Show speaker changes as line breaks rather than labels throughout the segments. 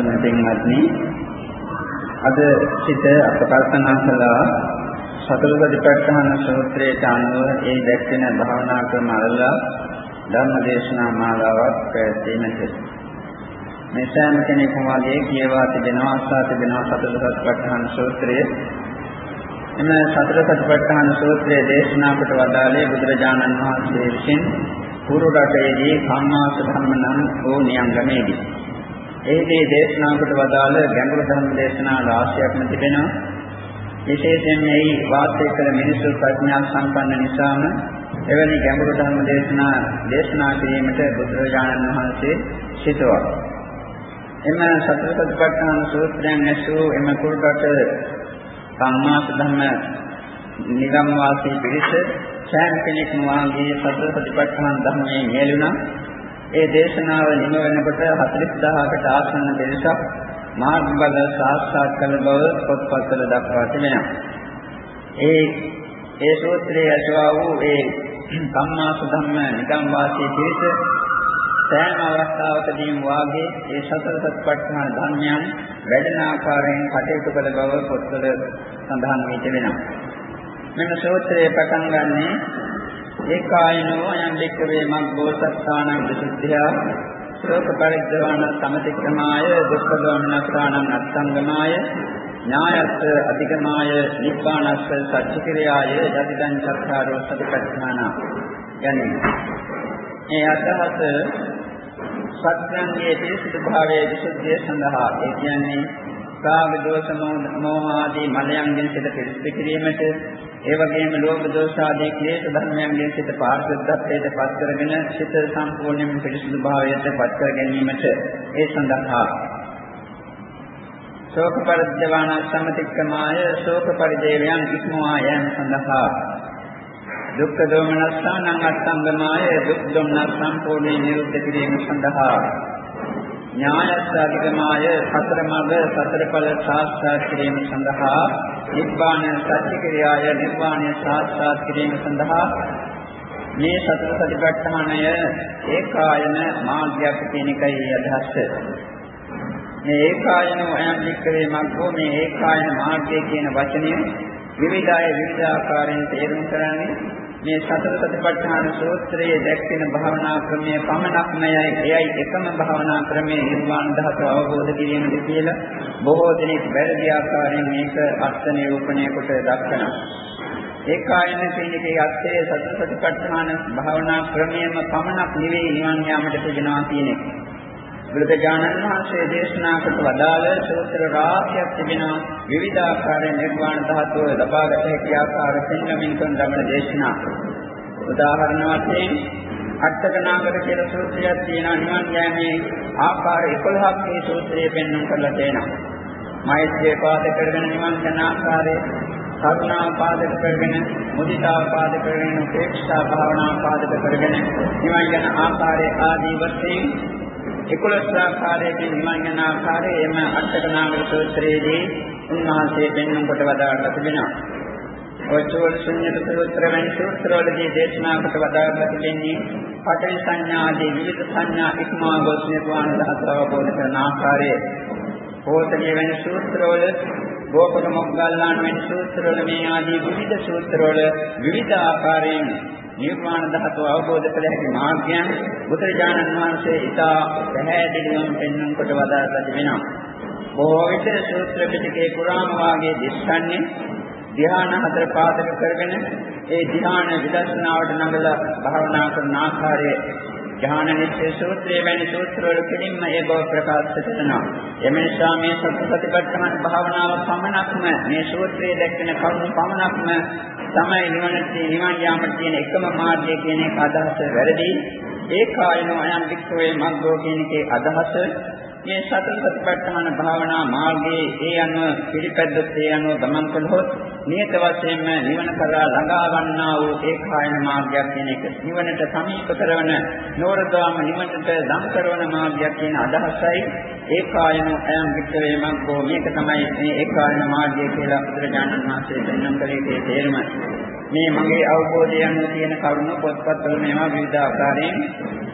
සම්පන්න දෙන්නත්නි අද සිට අප කල්පනා කළා. සතර සතිපට්ඨාන සූත්‍රයට අනුව ඒ දැක්වෙන භාවනා ක්‍රම අරලා ධර්ම දේශනා මාලාවක් පැවැත්වීමට මේ සෑම කෙනෙකුම වගේ කියවා තිබෙනවා අසා තිබෙනවා සතර සතිපට්ඨාන සූත්‍රය. එම සතර සතිපට්ඨාන සූත්‍රයේ දේශනා කොට වදාළේ බුදුරජාණන් වහන්සේ විසින් పూర్ව රටේදී කම්මාස ධර්ම නම් වූ නියංගමේදී. එහිදී දේශනා කොට වදාළ ගැඹුරු ධර්ම දේශනා රාශියක්ම තිබෙනවා. විශේෂයෙන් මේ වාසය කළ මිනිසු ප්‍රඥා සම්පන්න නිසාම එවැනි ගැඹුරු ධර්ම දේශනා දේශනා කිරීමට බුදුරජාණන් වහන්සේ සිටුවා. එම සතර සතිපට්ඨාන සූත්‍රයන් ඇසූ එම කුරුකට සම්මාස ධර්ම නිගම් වාසී පිරිස සෑම කෙනෙක්ම වාගේ සතර සතිපට්ඨාන ධර්මයේ යෙලුණා. ඒ දේශනාව නිම වෙනකොට 40000කට ආසන්න පිරිසක් මාර්ග බල සාක්ෂාත් කළ බව පොත්පත්වල දක්වා තිබෙනවා. ඒ ඒ සූත්‍රයේ අසවා වූ ඒ සම්මාස ධම්ම නිගම් වාසී පිරිස සෑම අවස්ථාවකදීම වාගේ ඒ සතර සතිපට්ඨාන ධර්මයන් වැඩෙන ආකාරයෙන් කටයුතු කළ බව පොත්වල සඳහන් වී තිබෙනවා. මෙන්න සූත්‍රයේ පටන් ගන්නේ ඒකායනෝ අයං වික්කවේ මග්ගෝසත්තානං විසුද්ධිය. ශෝක පරිද්දවාන සමතික්‍රමාය දුක්ඛ දෝමනස්ථානං අත්සංගමාය ඥායස්ස අධිගමාය නිබ්බානස්ස සච්චිකිරියාය යතිදං චත්තාරෝ සතිපට්ඨාන යන්නේ මේ අදහස සත්‍යංගයේ පිරිසිදු භාවයේ විසුද්ධිය සඳහා ඒ කියන්නේ රාග දෝෂ මෝහ ආදී මලයන්ගෙන් සිත පිරිසිදු කිරීමට ඒ වගේම ලෝභ දෝෂ ආදී ක්ලේශ ධර්මයන්ගෙන් සිත පාරිශුද්ධත්වයට පත් කරගෙන සිත සම්පූර්ණයෙන් පිරිසිදු භාවයට පත් කර ගැනීමට ඒ සඳහා. ශෝක පරිද්දවාන සම්මතික්කමාය ශෝක පරිදේවයන් ඉක්මවා යාම සඳහා. දුක්ඛ දෝමනස්සානං අත්ංගමාය දුක් දොම්නස් සම්පූර්ණයෙන් නිරුද්ධ කිරීම සඳහා. ඥායස්සාධිකමාය සතර මඟ සතර ඵල සාක්ෂාත් කිරීම සඳහා නිබ්බාන සත්‍ය ක්‍රියාය නිර්වාණය සාක්ෂාත් කිරීම සඳහා මේ සතර සතිපට්ඨානය ඒකායන මාර්ගයක් කියන එකයි අදහස. මේ ඒකායන අයම් වික්‍රේ මග්ගෝ මේ ඒකායන මාර්ගය කියන වචනය විවිධාය විවිධාකාරයෙන් තේරුම් කරන්නේ මේ සතර සතිපට්ඨාන සූත්‍රයේ දැක්වෙන භාවනා ක්‍රමය පමණක් නයයි එයයි එකම භාවනා ක්‍රමයේ නිර්වාණ ධාතුව අවබෝධ කිරීමද කියලා බොහෝ දෙනෙක් වැරදි ආකාරයෙන් මේක අර්ථ නිරූපණය කොට දක්වනවා. ඒකායන කියන එකේ අර්ථය සතර සතිපට්ඨාන භාවනා ක්‍රමයේම පමණක් නෙවෙයි නිවන් යාමට තිබෙනවා කියන එක. බුදුරජාණන් වහන්සේ දේශනා කොට වදාළ සූත්‍ර රාශියක් තිබෙනවා විවිධාකාර නිර්වාණ ධාතුව ලබාගත හැකි ආකාර පෙන්වමින් කරන ධර්ම දේශනා. උදාහරණ වශයෙන් අට්ඨකනාගර කියලා සූත්‍රයක් තියෙනවා නිවන් යෑමේ ආකාර 11ක් මේ සූත්‍රයේ පෙන්වන්න කරලා තියෙනවා. මෛත්‍රිය පාද කරගෙන නිවන් යන ආකාරය කරුණා පාදක කරගෙන මුදිතා පාදක කරගෙන උපේක්ෂා භාවනා පාදක කරගෙන නිවන් යන ආකාරය ආදී වශයෙන් 11 ආකාරයකින් නිවන් යන ආකාරය එම අටකනාගර සූත්‍රයේදී උන්වහන්සේ පෙන්වන කොට වදාළා තිබෙනවා. ඔය චෝල ශුන්‍යත සූත්‍ර වැනි සූත්‍රවලදී දේශනා කොට වදාළා තිබෙන්නේ පඨවි සංඥා ආදී විවිධ සංඥා ඉක්මවා ගොස් නිර්වාණ ධාතුව අවබෝධ කරන ආකාරය. පොතේ වැනි සූත්‍රවල ගෝපක මොග්ගල්ලාන වැනි සූත්‍රවල මේ ආදී විවිධ සූත්‍රවල විවිධ ආකාරයෙන් නිර්වාණ ධාතුව අවබෝධ කළ හැකි මාර්ගයන් බුදුරජාණන් වහන්සේ ඉතා පැහැදිලිවම පෙන්වන කොට වදාළා තිබෙනවා. බොහෝ විට සූත්‍ර පිටකේ පුරාම වාගේ දිස්සන්නේ ධ්‍යාන හතර පාදක කරගෙන ඒ ධ්‍යාන විදර්ශනාවට නඟලා භාවනා කරන ආකාරයේ ඥාන නිශ්චය සූත්‍රයේ වැනි සූත්‍රවල කෙලින්ම ඒ බව ප්‍රකාශ කරනවා. එම නිසා මේ සති සතිපට්ඨාන භාවනාව පමණක්ම මේ සූත්‍රයේ දැක්වෙන කරුණු පමණක්ම තමයි නිවනට නිවන් යාමට තියෙන එකම මාර්ගය කියන එක අදහස වැරදි. ඒකායනෝ අයම් වික්‍රේ මග්ගෝ කියන එකේ අදහස මේ සතර සතිපට්ඨාන භාවනා මාර්ගයේ ඒ අනුව පිළිපැද්දොත් ඒ අනුව ගමන් කළොත් නියත වශයෙන්ම නිවන කරා ළඟා වන්නා වූ ඒකායන මාර්ගයක් කියන එක නිවනට සමීප කරන නෝරදාම නිවනට දම් කරන මාර්ගයක් කියන අදහසයි ඒකායන අයම් වික්‍රේ මග්ගෝ. මේක තමයි මේ ඒකායන මාර්ගය කියලා බුදුරජාණන් වහන්සේ දෙන්නම් කලේ තේරුම. මේ මගේ අවබෝධය අනුව තියෙන කරුණ පොත්පත්වල මේවා විවිධ ආකාරයෙන්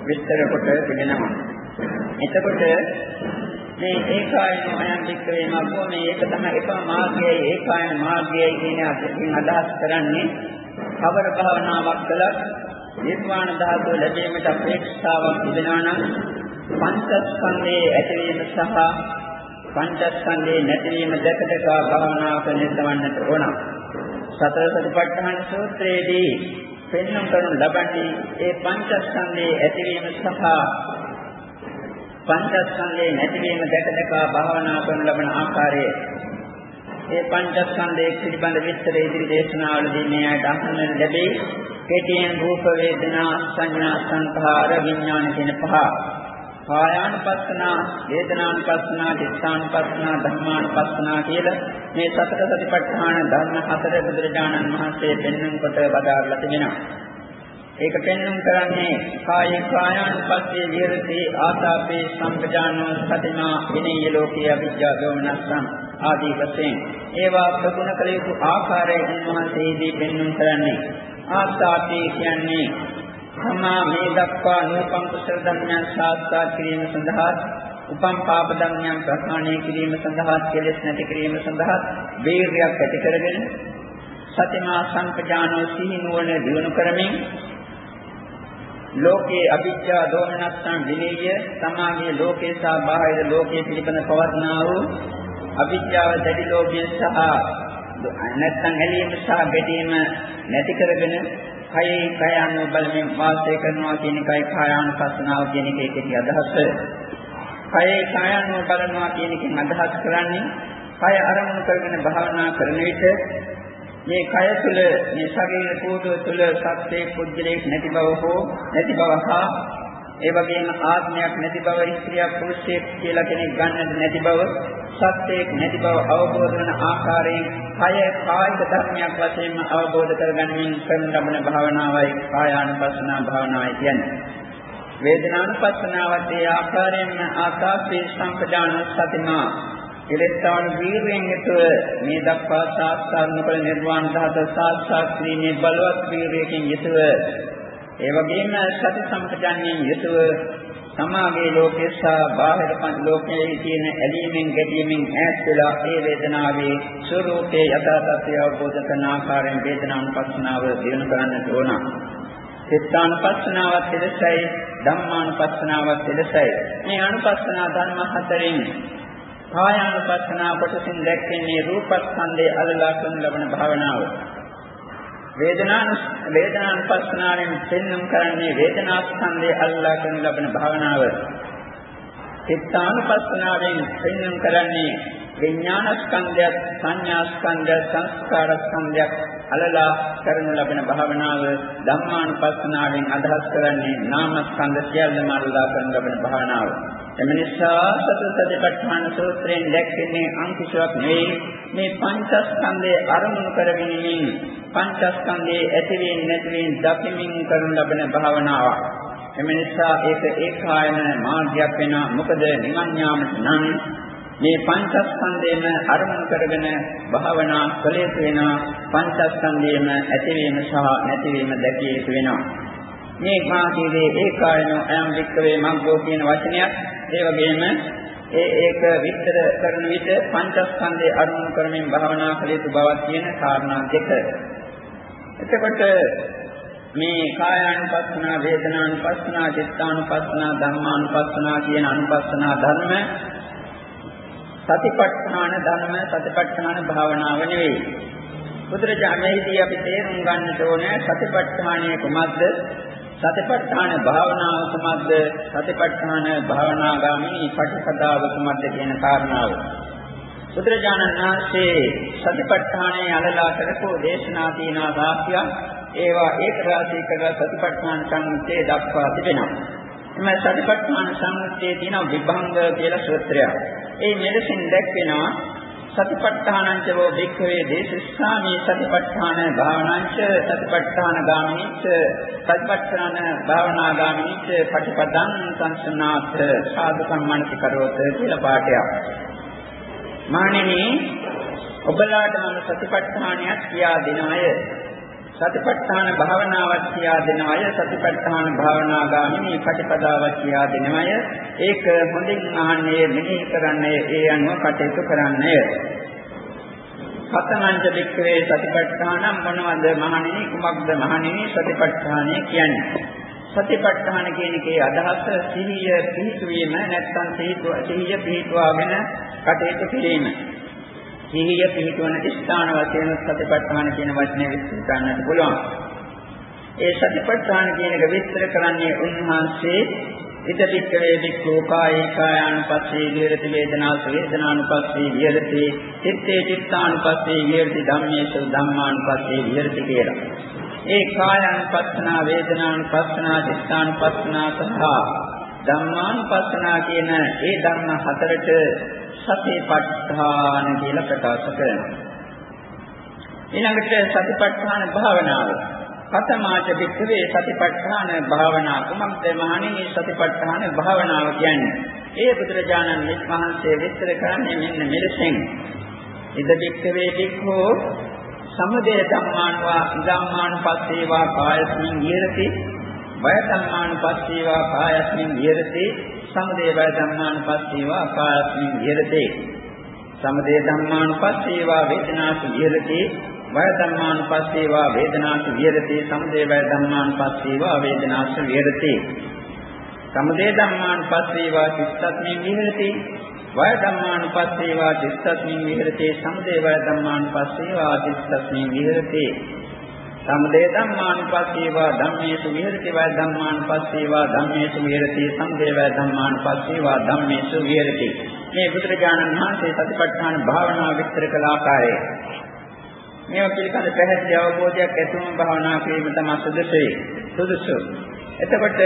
විස්තර කොට තිබෙනවා. එතකොට මේ ඒකායන අයම් වික්‍රේ මග්ගෝ මේ ඒක තමයි එකම මාර්ගයයි. ඒකායන මාර්ගයයි කියන අදහසින් අදහස් කරන්නේ. කවර භාවනාවක් කළත් නිර්වාණ ධාතුව ලැබීමට අපේක්ෂාවක් තිබෙනවා නම් පංචස්කන්ධයේ ඇතිවීම සහ පංචස්කන්ධයේ නැතිවීම දැක දැක භාවනා කරන දවන්නට ඕන. සතර සතිපට්ඨාන සූත්‍රයේදී පෙන්වන කරනු ලබන්නේ ඒ පංචස්කන්ධයේ ඇතිවීම සහ පංචස්කන්ධයේ නැතිවීම දැක දැක භාවනා කරන ලබන ආකාරය ඒ පංචස්කන්ධයේ පිළිබඳ විස්තර ඉදිරි දේශනාවලදී මේ ආයත අහන්න ලැබේ. කෙටියෙන් රූප වේදනා සංඥා සංඛාර විඥාන කියන පහ. කායානුපස්සනා, වේදනානුපස්සනා, චිත්තානුපස්සනා, ධම්මානුපස්සනා කියලා මේ සතර සතිපට්ඨාන ධර්ම හතර බුදුරජාණන් වහන්සේ පෙන්වන කොට බදාරලා තිබෙනවා. ඒක පෙන්වුම් කරන්නේ කායේ කායානුපස්සේ විහෙරති ආතාපේ සම්පජානෝ සතිමා විනීය ලෝකේ අවිජ්ජා දෝමනස්සං ආදී වශයෙන්. ඒවා ප්‍රගුණ කළ යුතු ආකාරය උන්වහන්සේදී පෙන්වුම් කරන්නේ. ආතාපේ කියන්නේ තමා මේ දක්වා නූපම් කුසල ධර්මයන් සාස්ත්‍යා කිරීම සඳහා උපම් පාප ධර්මයන් ප්‍රහාණය කිරීම සඳහා කෙලෙස් නැති කිරීම සඳහා වීර්යයක් ඇති කරගෙන සතිමා සංකජානෝ සිහි නුවණ දිනු කරමින් ලෝකේ අවිද්‍යා දෝමනස්සං විනීය සමාගයේ ලෝකේ සහ බාහිර ලෝකයේ පිළිබඳ පවත්නා වූ අවිද්‍යාව දැඩි ලෝභය සහ නැත්නම් ඇලීම සහ ගැටීම නැති කරගෙන කයේ කය අනුව බලමින් වාසය කරනවා කියන එකයි කායානුපස්සනාව කියන එකේ කෙටි අදහස. කයේ කය අනුව බලනවා කියන එකෙන් අදහස් කරන්නේ කය අරමුණු කරගෙන භාවනා කරන විට මේ කය තුළ මේ ශරීර කෝඩුව තුළ සත්‍යයේ පුද්ගලයක් නැති බව හෝ නැති බව හා ඒ වගේම ආත්මයක් නැති බව ස්ත්‍රියක් පුරුෂයෙක් කියලා කෙනෙක් ගන්නට නැති බව සත්‍යයක් නැති බව අවබෝධ වන ආකාරයෙන් කය කායික ධර්මයක් වශයෙන්ම අවබෝධ කරගැනීමෙන් කරන ලබන භාවනාවයි කායානුපස්සනා භාවනාවයි කියන්නේ. වේදනානුපස්සනාවත් ඒ ආකාරයෙන්ම ආකාශේ සංකදාන සතිමා කෙලෙස්තාන වීර්යෙන් යුතුව මේ දක්වා සාස්ත්‍රාත්ම කළ නිර්වාණ ධාත සාක්ෂාත් කිරීමේ බලවත් වීර්යයෙන් යුතුව ඒ වගේම සති සම්පජාන්‍යයෙන් යුතුව සමාගයේ ලෝකේ සහ බාහිර පංච ලෝකයේ තියෙන ඇලීමෙන් ගැටීමෙන් ඈත් වෙලා ඒ වේදනාවේ ස්වરૂපයේ යථා තත්ත්වය අවබෝධ කරන ආකාරයෙන් වේදනානුපස්සනාව දිනු කරන්නට ඕන. චිත්තානුපස්සනාවත් එලෙසයි ධම්මානුපස්සනාවත් එලෙසයි. මේ අනුපස්සනා ධර්ම හතරෙන් කායානුපස්සනා කොටසින් දැක්වෙන්නේ රූපස්කන්ධයේ අලලා කරන ලබන භාවනාව. වේදනාන වේදනානුපස්සනාවෙන් පෙන්වම් කරන්නේ වේදනාස්කන්ධයේ අලලා කරන ලබන භාවනාව. චිත්තානුපස්සනාවෙන් පෙන්වම් කරන්නේ විඥානස්කන්ධයත් සංඥාස්කන්ධය සංස්කාරස්කන්ධයක් අලලා කරනු ලබන භාවනාව ධම්මානුපස්සනාවෙන් අදහස් කරන්නේ නාමස්කන්ධ සියල්ලම අලලා කරනු ලබන භාවනාව. එම නිසා සතරසතිපට්ඨාන සූත්‍රයෙන් දැක්වෙන්නේ අංකුශයක් නෙවෙයි මේ පංචස්කන්ධයේ අරමුණු කරගෙනමින් පංචස්කන්ධයේ ඇතිවීම නැතිවීම දකිමින් කරනු ලබන භාවනාවක්. එම නිසා ඒක ඒකායන මාර්ගයක් වෙනවා. මොකද නිවන් යාමට නම් මේ පංචස්කන්ධයම අරමුණු කරගෙන භාවනා කළ යුතු වෙනවා. පංචස්කන්ධයම ඇතිවීම සහ නැතිවීම දැකිය යුතු වෙනවා. මේ මාර්ගයේ ඒකායන අයම් වික්‍රේ මග්ගෝ කියන වචනයත් ඒ වගේම ඒ ඒක විස්තර කරන විට පංචස්කන්ධයේ අරමුණු කරමින් භාවනා කළ යුතු බවක් කියන කාරණා දෙක. එතකොට මේ කායානුපස්සනා, වේදනානුපස්සනා, චිත්තානුපස්සනා, ධම්මානුපස්සනා කියන අනුපස්සනා ධර්ම සතිපට්ඨාන ධර්ම සතිපට්ඨාන භාවනාව නෙවෙයි. බුදුරජාණන්දී අපි තේරුම් ගන්නට ඕනේ සතිපට්ඨානය කුමක්ද? සතිපට්ඨාන භාවනාව කුමක්ද? සතිපට්ඨාන භාවනාගාමී පටිපදාව කුමක්ද කියන කාරණාව. බුදුරජාණන් වහන්සේ සතිපට්ඨානයේ අලලා කරපු දේශනා තියෙනවා රාශියක්. ඒවා ඒක රාශී කරලා සතිපට්ඨාන සංයුත්තේ දක්වා තිබෙනවා. එම සතිපට්ඨාන සංයුත්තේ තියෙන විභංග කියලා සූත්‍රයක්. ඒ මෙලෙසින් දැක්වෙනවා සතිපට්ඨානංච වෝ භික්ඛවේ දේශස්සාමි සතිපට්ඨාන භාවනංච සතිපට්ඨාන ගාමිනිච්ච සතිපට්ඨාන භාවනා ගාමිනිච්ච පටිපදං සංසනාත් සාධු සම්මන්ති කරවත කියලා පාඩයක්. මානෙනි ඔබලාට මම සතිපට්ඨානයක් කියා දෙන අය සතිපට්ඨාන භාවනාවක් කියා දෙන අය සතිපට්ඨාන භාවනා ගාමිනී ප්‍රතිපදාවක් කියා දෙන අය ඒක හොඳින් අහන්නේ මෙහි කරන්නේ ඒ අනුව කටයුතු කරන්නේ කතමංච වික්‍රේ සතිපට්ඨානම් මොනවද මහණෙනි? කුමක්ද මහණෙනි? සතිපට්ඨානය කියන්නේ. සතිපට්ඨාන කියන එකේ අදහස සිහිය පිහිටුවීම නැත්නම් සිහිය පිහිටුවාගෙන කටයුතු කිරීම. සිහිය පිහිටවන ස්ථාන වශයෙන් සතිපට්ඨාන කියන වචනේ විස්තර කරන්නට පුළුවන්. ඒ සතිපට්ඨාන කියන එක විස්තර කරන්නේ උන්වහන්සේ ඉදපික්ක වේදිකෝ කායේ කායානුපස්සේ විහෙරති වේදනාස වේදනානුපස්සේ විහෙරති චිත්තේ චිත්තානුපස්සේ විහෙරති ධම්මේසු ධම්මානුපස්සේ විහෙරති කියලා. ඒ කායානුපස්සනා වේදනානුපස්සනා චිත්තානුපස්සනා සහ ධම්මානුපස්සනා කියන ඒ ධර්ම හතරට සතිපට්ඨාන කියලා ප්‍රකාශ කරනවා. ඊළඟට සතිපට්ඨාන භාවනාව. කතමාච වික්‍රේ සතිපට්ඨාන භාවනා කුමක්ද මහණෙනි සතිපට්ඨාන භාවනාව කියන්නේ? ඒ බුදුරජාණන් වහන්සේ විස්තර කරන්නේ මෙන්න මෙලෙසින්. ඉද වික්‍රේ වික්ඛෝ සමුදය ධම්මාන්වා ධම්මානුපස්සේවා කායස්මින් විහෙරති වය ධම්මානුපස්සේවා කායස්මින් විහෙරති සමුදේ වය ධම්මානුපස්සීවා අපායස්මින් විහෙරතේ. සමුදේ ධම්මානුපස්සීවා වේදනාසු විහෙරතේ. වය ධම්මානුපස්සීවා වේදනාසු විහෙරතේ. සමුදේ වය ධම්මානුපස්සීවා වේදනාසු විහෙරතේ. සමුදේ ධම්මානුපස්සීවා චිත්තස්මින් විහෙරතේ. වය ධම්මානුපස්සීවා චිත්තස්මින් විහෙරතේ. සමුදේ වය ධම්මානුපස්සීවා චිත්තස්මින් විහෙරතේ. සම්දේ ධම්මානුපස්සීවා ධම්මේසු විහෙරති වා ධම්මානුපස්සීවා ධම්මේසු විහෙරති සම්දේ වා ධම්මානුපස්සීවා ධම්මේසු විහෙරති. මේ බුදුරජාණන් වහන්සේ සතිපට්ඨාන භාවනාව විස්තර කළ ආකාරය මේවා පිළිබඳ පැහැදිලි අවබෝධයක් ඇතුළු භාවනා කිරීම තමයි සුදුසුයි සුදුසු. එතකොට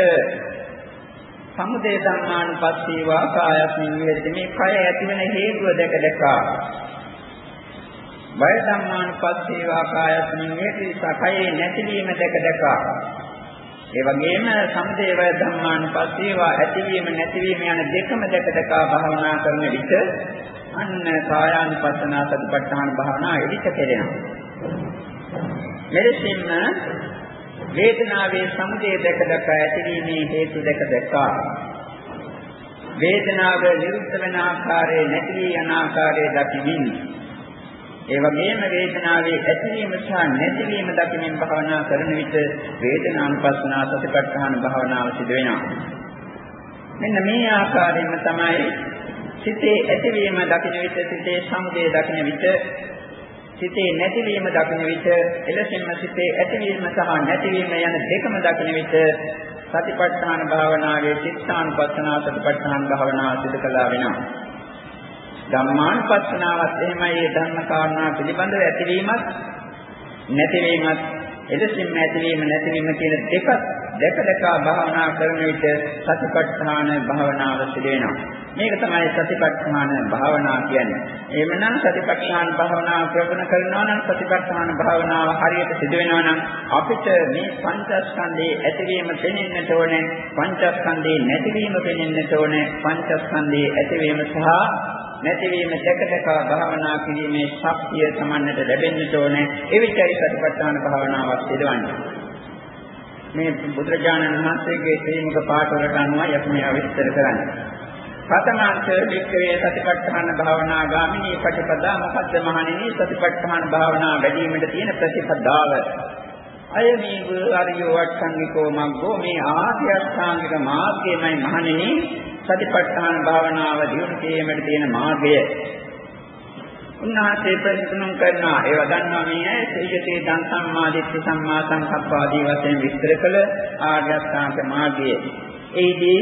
සමුදේ ධම්මානුපස්සීවා කායස්මින් විහෙරති. මේ කය ඇතිවෙන හේතුව දැක දැක. වය ධම්මානුපස්සීවා කායස්මින් හේති සකයේ නැතිවීම දැක දැක. ඒ වගේම සමුදේ වය ධම්මානුපස්සීවා ඇතිවීම නැතිවීම යන දෙකම දැක දැක භාවනා කරන විට අන්න කායානුපස්සනා සතිපට්ඨාන භාවනා එවිට කෙරෙනවා. මෙලෙසින්ම වේදනාවේ සමුදේ දැක දැක ඇතිවීමේ හේතු දැක දැක. වේදනාව නිරුද්ධ වෙන ආකාරයේ නැති යන ආකාරයේ දකිමින් ඒ වගේම වේදනාවේ ඇතිවීම සහ නැතිවීම දකිමින් භාවනා කරන විට වේදනානුපස්සනා සතිපට්ඨාන භාවනාව සිදු වෙනවා. මෙන්න මේ ආකාරයෙන්ම තමයි සිතේ ඇතිවීම දකින විට සිතේ සමුදය දකින විට සිතේ නැතිවීම දකින විට එලෙසින්ම සිතේ ඇතිවීම සහ නැතිවීම යන දෙකම දකින විට සතිපට්ඨාන භාවනාවේ චිත්තානුපස්සනා සතිපට්ඨාන භාවනාව සිදු කළා වෙනවා. ධම්මානුපස්සනාවත් එහෙමයි ඒ ධර්ම කාරණා පිළිබඳව ඇතිවීමත් නැතිවීමත් එලෙසින්ම ඇතිවීම නැතිවීම කියන දෙක දැක දැක භාවනා කරන විට සතිපට්ඨාන භාවනාව සිදු වෙනවා. මේක තමයි සතිපට්ඨාන භාවනා කියන්නේ. එහෙමනම් සතිපට්ඨාන භාවනාව ප්‍රගුණ කරනවා නම් සතිපට්ඨාන භාවනාව හරියට සිදු වෙනවා නම් අපිට මේ පංචස්කන්ධයේ ඇතිවීම පෙනෙන්නට ඕනේ, පංචස්කන්ධයේ නැතිවීම පෙනෙන්නට ඕනේ, පංචස්කන්ධයේ ඇතිවීම සහ නැතිවීම දැක දැක භාවනා කිරීමේ ශක්තිය සමන්නට ලැබෙන්නට ඕනේ. එවිටයි සතිපට්ඨාන භාවනාවක් සිදුවන්නේ. මේ බුදුරජාණන් වහන්සේගේ ශ්‍රීමුක පාඨ වලට අනුව අපි මේ විස්තර කරන්නේ. ප්‍රථමාංශ වික්‍රේ සතිපට්ඨාන භාවනා ගාමිනී ප්‍රතිපදා මොකද්ද මහණෙනි සතිපට්ඨාන භාවනා වැඩිවීමට තියෙන ප්‍රතිපදාව අයමීව අරියෝ වට්ටංගිකෝ මග්ගෝ මේ ආර්ය අෂ්ටාංගික මාර්ගයමයි මහණෙනි සතිපට්ඨාන භාවනාව දියුණු කිරීමට තියෙන මාර්ගය. උන්වහන්සේ ප්‍රතිතුම් කරනවා ඒව දන්නවා මේ ඇයි සිහිතේ දන් සම්මාදිට්ඨි සම්මා සංකප්ප ආදී වශයෙන් විස්තර කළ ආර්ය අෂ්ටාංග මාර්ගය. ඒදී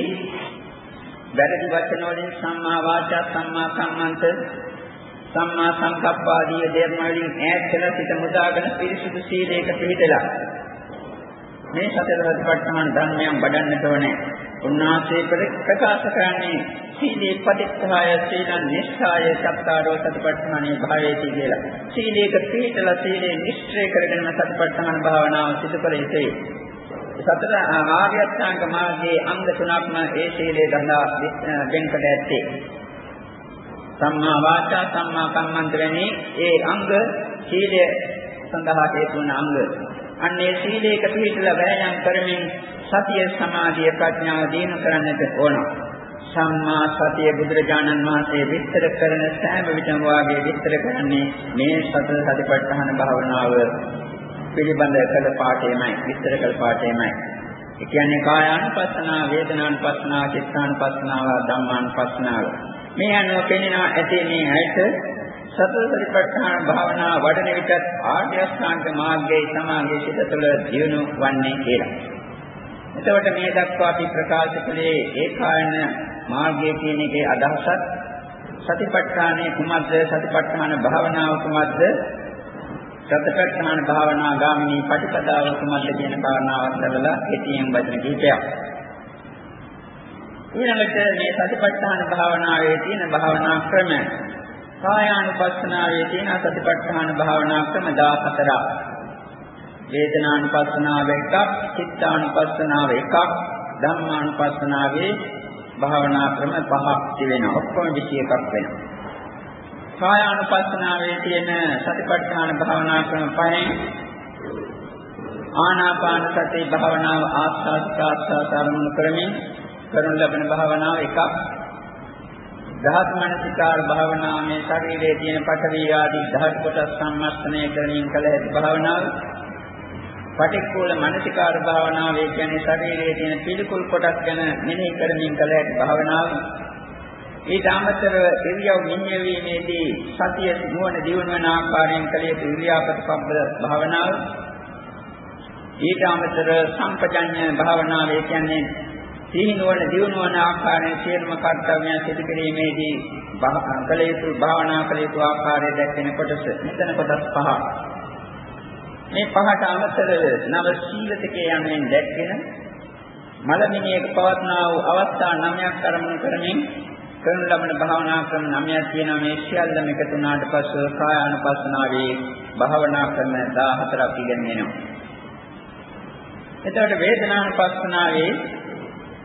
වැරදි වචන වලින් සම්මා වාචා සම්මා කම්මන්ත සම්මා සංකප්ප ආදී දේර්ම වලින් ඈත් වෙලා සිත මුදාගෙන පිරිසුදු සීලයක පිළිදලා මේ සතර සතිපට්ඨාන ධර්මයන් වඩන්නට ඕනේ. උන්වහන්සේ ප්‍රකාශ කරන්නේ සීලේ පටිච්චාය සීලං නිස්සාය සත්තාරෝ සතිපට්ඨානේ භාවේති කියලා. සීලේක පිළිතලා සීලේ නිශ්චය කරගෙන සතිපට්ඨාන භාවනාව සිදු කළ යුතුයි. සතර ආර්ය අෂ්ටාංග මාර්ගයේ අංග තුනක්ම ඒ සීලේ දන්නා වෙන්කඩ ඇත්තේ. සම්මා වාචා සම්මා කම්මන්ත වැනි ඒ අංග සීලය සඳහා හේතු වන අංග අන්නේ සීලයක පිළිපදලා වෑයම් කරමින් සතිය සමාධිය ප්‍රඥාව දිනු කරන්නට ඕන. සම්මා සතිය බුදුරජාණන් වහන්සේ විස්තර කරන සෑම විටම වාගේ විස්තර කරන්නේ මේ සතර සතිපට්ඨාන භාවනාව පිළිබඳ කළ පාඩේමයි විස්තර කළ පාඩේමයි. ඒ කියන්නේ කායානුපස්සනා, වේදනානුපස්සනා, චිත්තානුපස්සනාව, ධම්මානුපස්සනාව. මේ අනුව පෙනෙන ඇති මේ ඇයට සතර සතිපට්ඨාන භාවනා වඩන විට ආර්ය අෂ්ටාංග මාර්ගයේ සමාගයේ සිට තුළ දියුණු වන්නේ කියලා. එතකොට මේ දක්වා අපි ප්‍රකාශ කළේ ඒකායන මාර්ගය කියන එකේ අදහසත් සතිපට්ඨානයේ කුමද්ද සතිපට්ඨාන භාවනාව කුමද්ද සතිපට්ඨාන භාවනා ගාමිනී පටිපදාව කුමද්ද කියන කාරණාවත් ලැබලා කෙටියෙන් වචන කිහිපයක්. ඊළඟට මේ සතිපට්ඨාන භාවනාවේ තියෙන භාවනා ක්‍රම කායානුපස්සනාවේ තියෙන සතිපට්ඨාන භාවනා ක්‍රම 14ක්. වේදනානුපස්සනාව එකක්, චිත්තානුපස්සනාව එකක්, ධම්මානුපස්සනාවේ භාවනා ක්‍රම පහක් තිබෙනවා. ඔක්කොම 21ක් වෙනවා. කායානුපස්සනාවේ තියෙන සතිපට්ඨාන භාවනා ක්‍රම පහෙන් ආනාපාන සති භාවනාව ආස්වාද ප්‍රාස්වාද අරමුණු කරමින් කරන ලබන භාවනාව එකක් ධාතු මනසිකාර භාවනාව මේ ශරීරයේ තියෙන පඨවි ආදී ධාතු කොටස් සම්මස්තනය කරමින් කළ හැකි භාවනාව. පටික්කුල මනසිකාර භාවනාව ඒ කියන්නේ ශරීරයේ තියෙන පිළිකුල් කොටස් ගැන මෙනෙහි කරමින් කළ හැකි භාවනාව. ඊට අමතරව ඉරියව් නිමවීමේදී සතිය නුවණ දියුණු වන ආකාරයෙන් කළ යුතු ඉරියාපත භාවනාව. ඊට අමතරව සම්පජඤ්ඤ භාවනාව ඒ කියන්නේ සීනුවන දියුණුවන ආකාරයෙන් සියලුම කර්තව්‍යයන් සිදු කිරීමේදී කළ යුතු භාවනා කළ යුතු ආකාරය දැක්වෙන කොටස. මෙතන කොටස් පහ. මේ පහට අමතරව නව සීලතිකේ යන්නේ දැක්වෙන මලමිනියක පවත්නා වූ අවස්ථා නවයක් අරමුණු කරමින් කරන ලබන භාවනා ක්‍රම නවයක් තියෙනවා මේ සියල්ලම එකතු වුණාට පස්ව කායානුපස්සනාවේ භාවනා ක්‍රම 14ක් ඉගෙනගෙනවා එතකොට වේදනානුපස්සනාවේ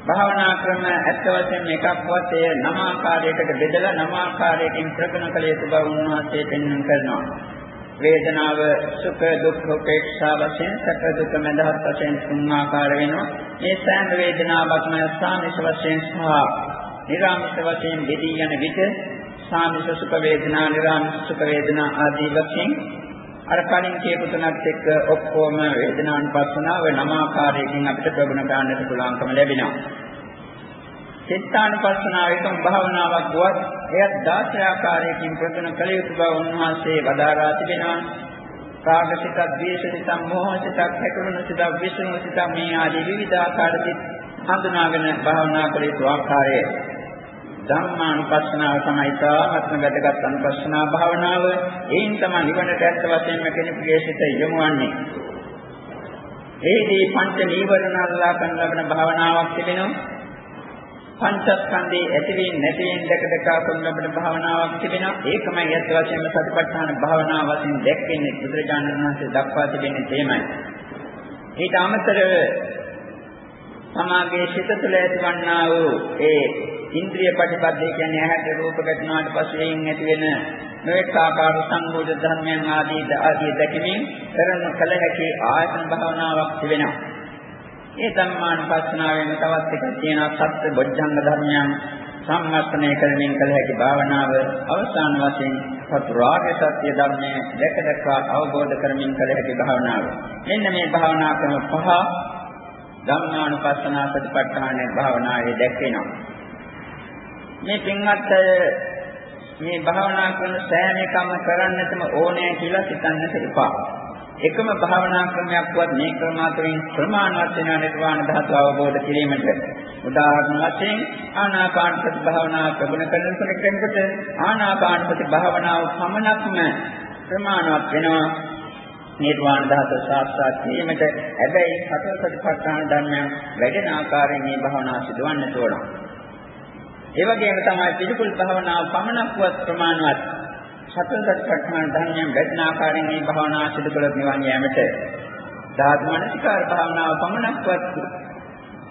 භාවනා ක්‍රම ඇත්ත වශයෙන්ම එකක්වත් එය නම ආකාරයකට බෙදලා නම ආකාරයකින් ප්‍රගුණ කළ යුතු බව උන්වහන්සේ පෙන්වන කරනවා. වේදනාව සුඛ දුක්ඛ උපේක්ෂා වශයෙන් සැප දුක මඳහත් වශයෙන් තුන් ආකාර වෙනවා. මේ සෑම වේදනාවක්ම සාමිෂ වශයෙන් සහ නිරාමිෂ වශයෙන් බෙදී යන විට සාමිෂ සුඛ වේදනා නිරාමිෂ සුඛ වේදනා ආදී වශයෙන් අර කලින් කියපු තුනත් එක්ක ඔක්කොම වේදනානුපස්සනාව නම ආකාරයකින් අපිට ප්‍රගුණ ගන්නට පුළුවන්කම ලැබෙනවා. චිත්තානුපස්සනාව එකම භාවනාවක් වුවත් එයත් 16 ආකාරයකින් ප්‍රගුණ කළ යුතු බව උන්වහන්සේ වදාරා තිබෙනවා. රාගසිත, ද්වේෂසිත, මෝහසිත, හැකරුණු සිත, විෂණු සිත මේ ආදී විවිධ ආකාර සිත් හඳුනාගෙන භාවනා කළ යුතු ආකාරය ධම්මානුපස්සනාව තමයි තාමත්ම වැදගත් අනුපස්සනා භාවනාව. ඒන් තමයි නිවනට ඇත්ත වශයෙන්ම කෙනෙකුගේ සිත යොමුවන්නේ. ඒදී පංච නීවරණ අල්ලා කරන ලබන භාවනාවක් තිබෙනවා. පංචස්කන්ධේ ඇතිවීම නැතිවීම දැක දැක කරන ලබන භාවනාවක් තිබෙනවා. ඒකමයි ඇත්ත වශයෙන්ම සතිපට්ඨාන භාවනාව වශයෙන් දැක්වෙන්නේ බුදුරජාණන් වහන්සේ දක්වා තිබෙන්නේ තේමයි. ඊට අමතරව සමාගයේ සිත තුළ ඇතිවන්නා වූ ඒ ඉන්ද්‍රිය ප්‍රතිපදේ කියන්නේ ඇහැට රූප ගැටුණාට පස්සේ එයින් ඇති වෙන නොඑක ආකාර සංගෝධ ධර්මයන් ආදී ආදී දැකීමෙන් කරන කල හැකි ආයතන භාවනාවක් තිබෙනවා. ඒ ධම්මානුපස්සනාවෙන් තවත් එකක් තියෙනවා සත්‍ය බොජ්ජංග ධර්මයන් සම්මස්තනය කරමින් කල හැකි භාවනාව අවසාන වශයෙන් චතුරාර්ය සත්‍ය ධර්මයේ දැක දැක අවබෝධ කරමින් කල හැකි භාවනාව. මෙන්න මේ භාවනා ක්‍රම පහ ධම්මානුපස්සනා සතිපට්ඨාන භාවනාවේ දැක්වෙනවා. මේ පින්වත් අය මේ භාවනා කරන සෑම එකම කරන්නටම ඕනෑ කියලා සිතන්නට එපා. එකම භාවනා ක්‍රමයක්වත් මේ ක්‍රම අතරින් ප්‍රමාණවත් වෙන නිර්වාණ ධාතුව අවබෝධ කිරීමට උදාහරණ වශයෙන් ආනාපාන සති භාවනාව ප්‍රගුණ කරන කෙනෙකුට ආනාපාන සති භාවනාව පමණක්ම ප්‍රමාණවත් වෙනවා නිර්වාණ ධාතුව සාක්ෂාත් කිරීමට හැබැයි සතර සතිපට්ඨාන ධර්මයන් වැඩෙන ආකාරයෙන් මේ භාවනාව සිදුවන්නට ඕන. ඒ වගේම තමයි පිළිකුල් භාවනාව පමණක්වත් ප්‍රමාණවත් සතර සතිපට්ඨාන ධර්මයන් වැඩින ආකාරයෙන් මේ භාවනාව සිදු කළොත් නිවන් යාමට ධාතු මනසිකාර භාවනාව පමණක්වත්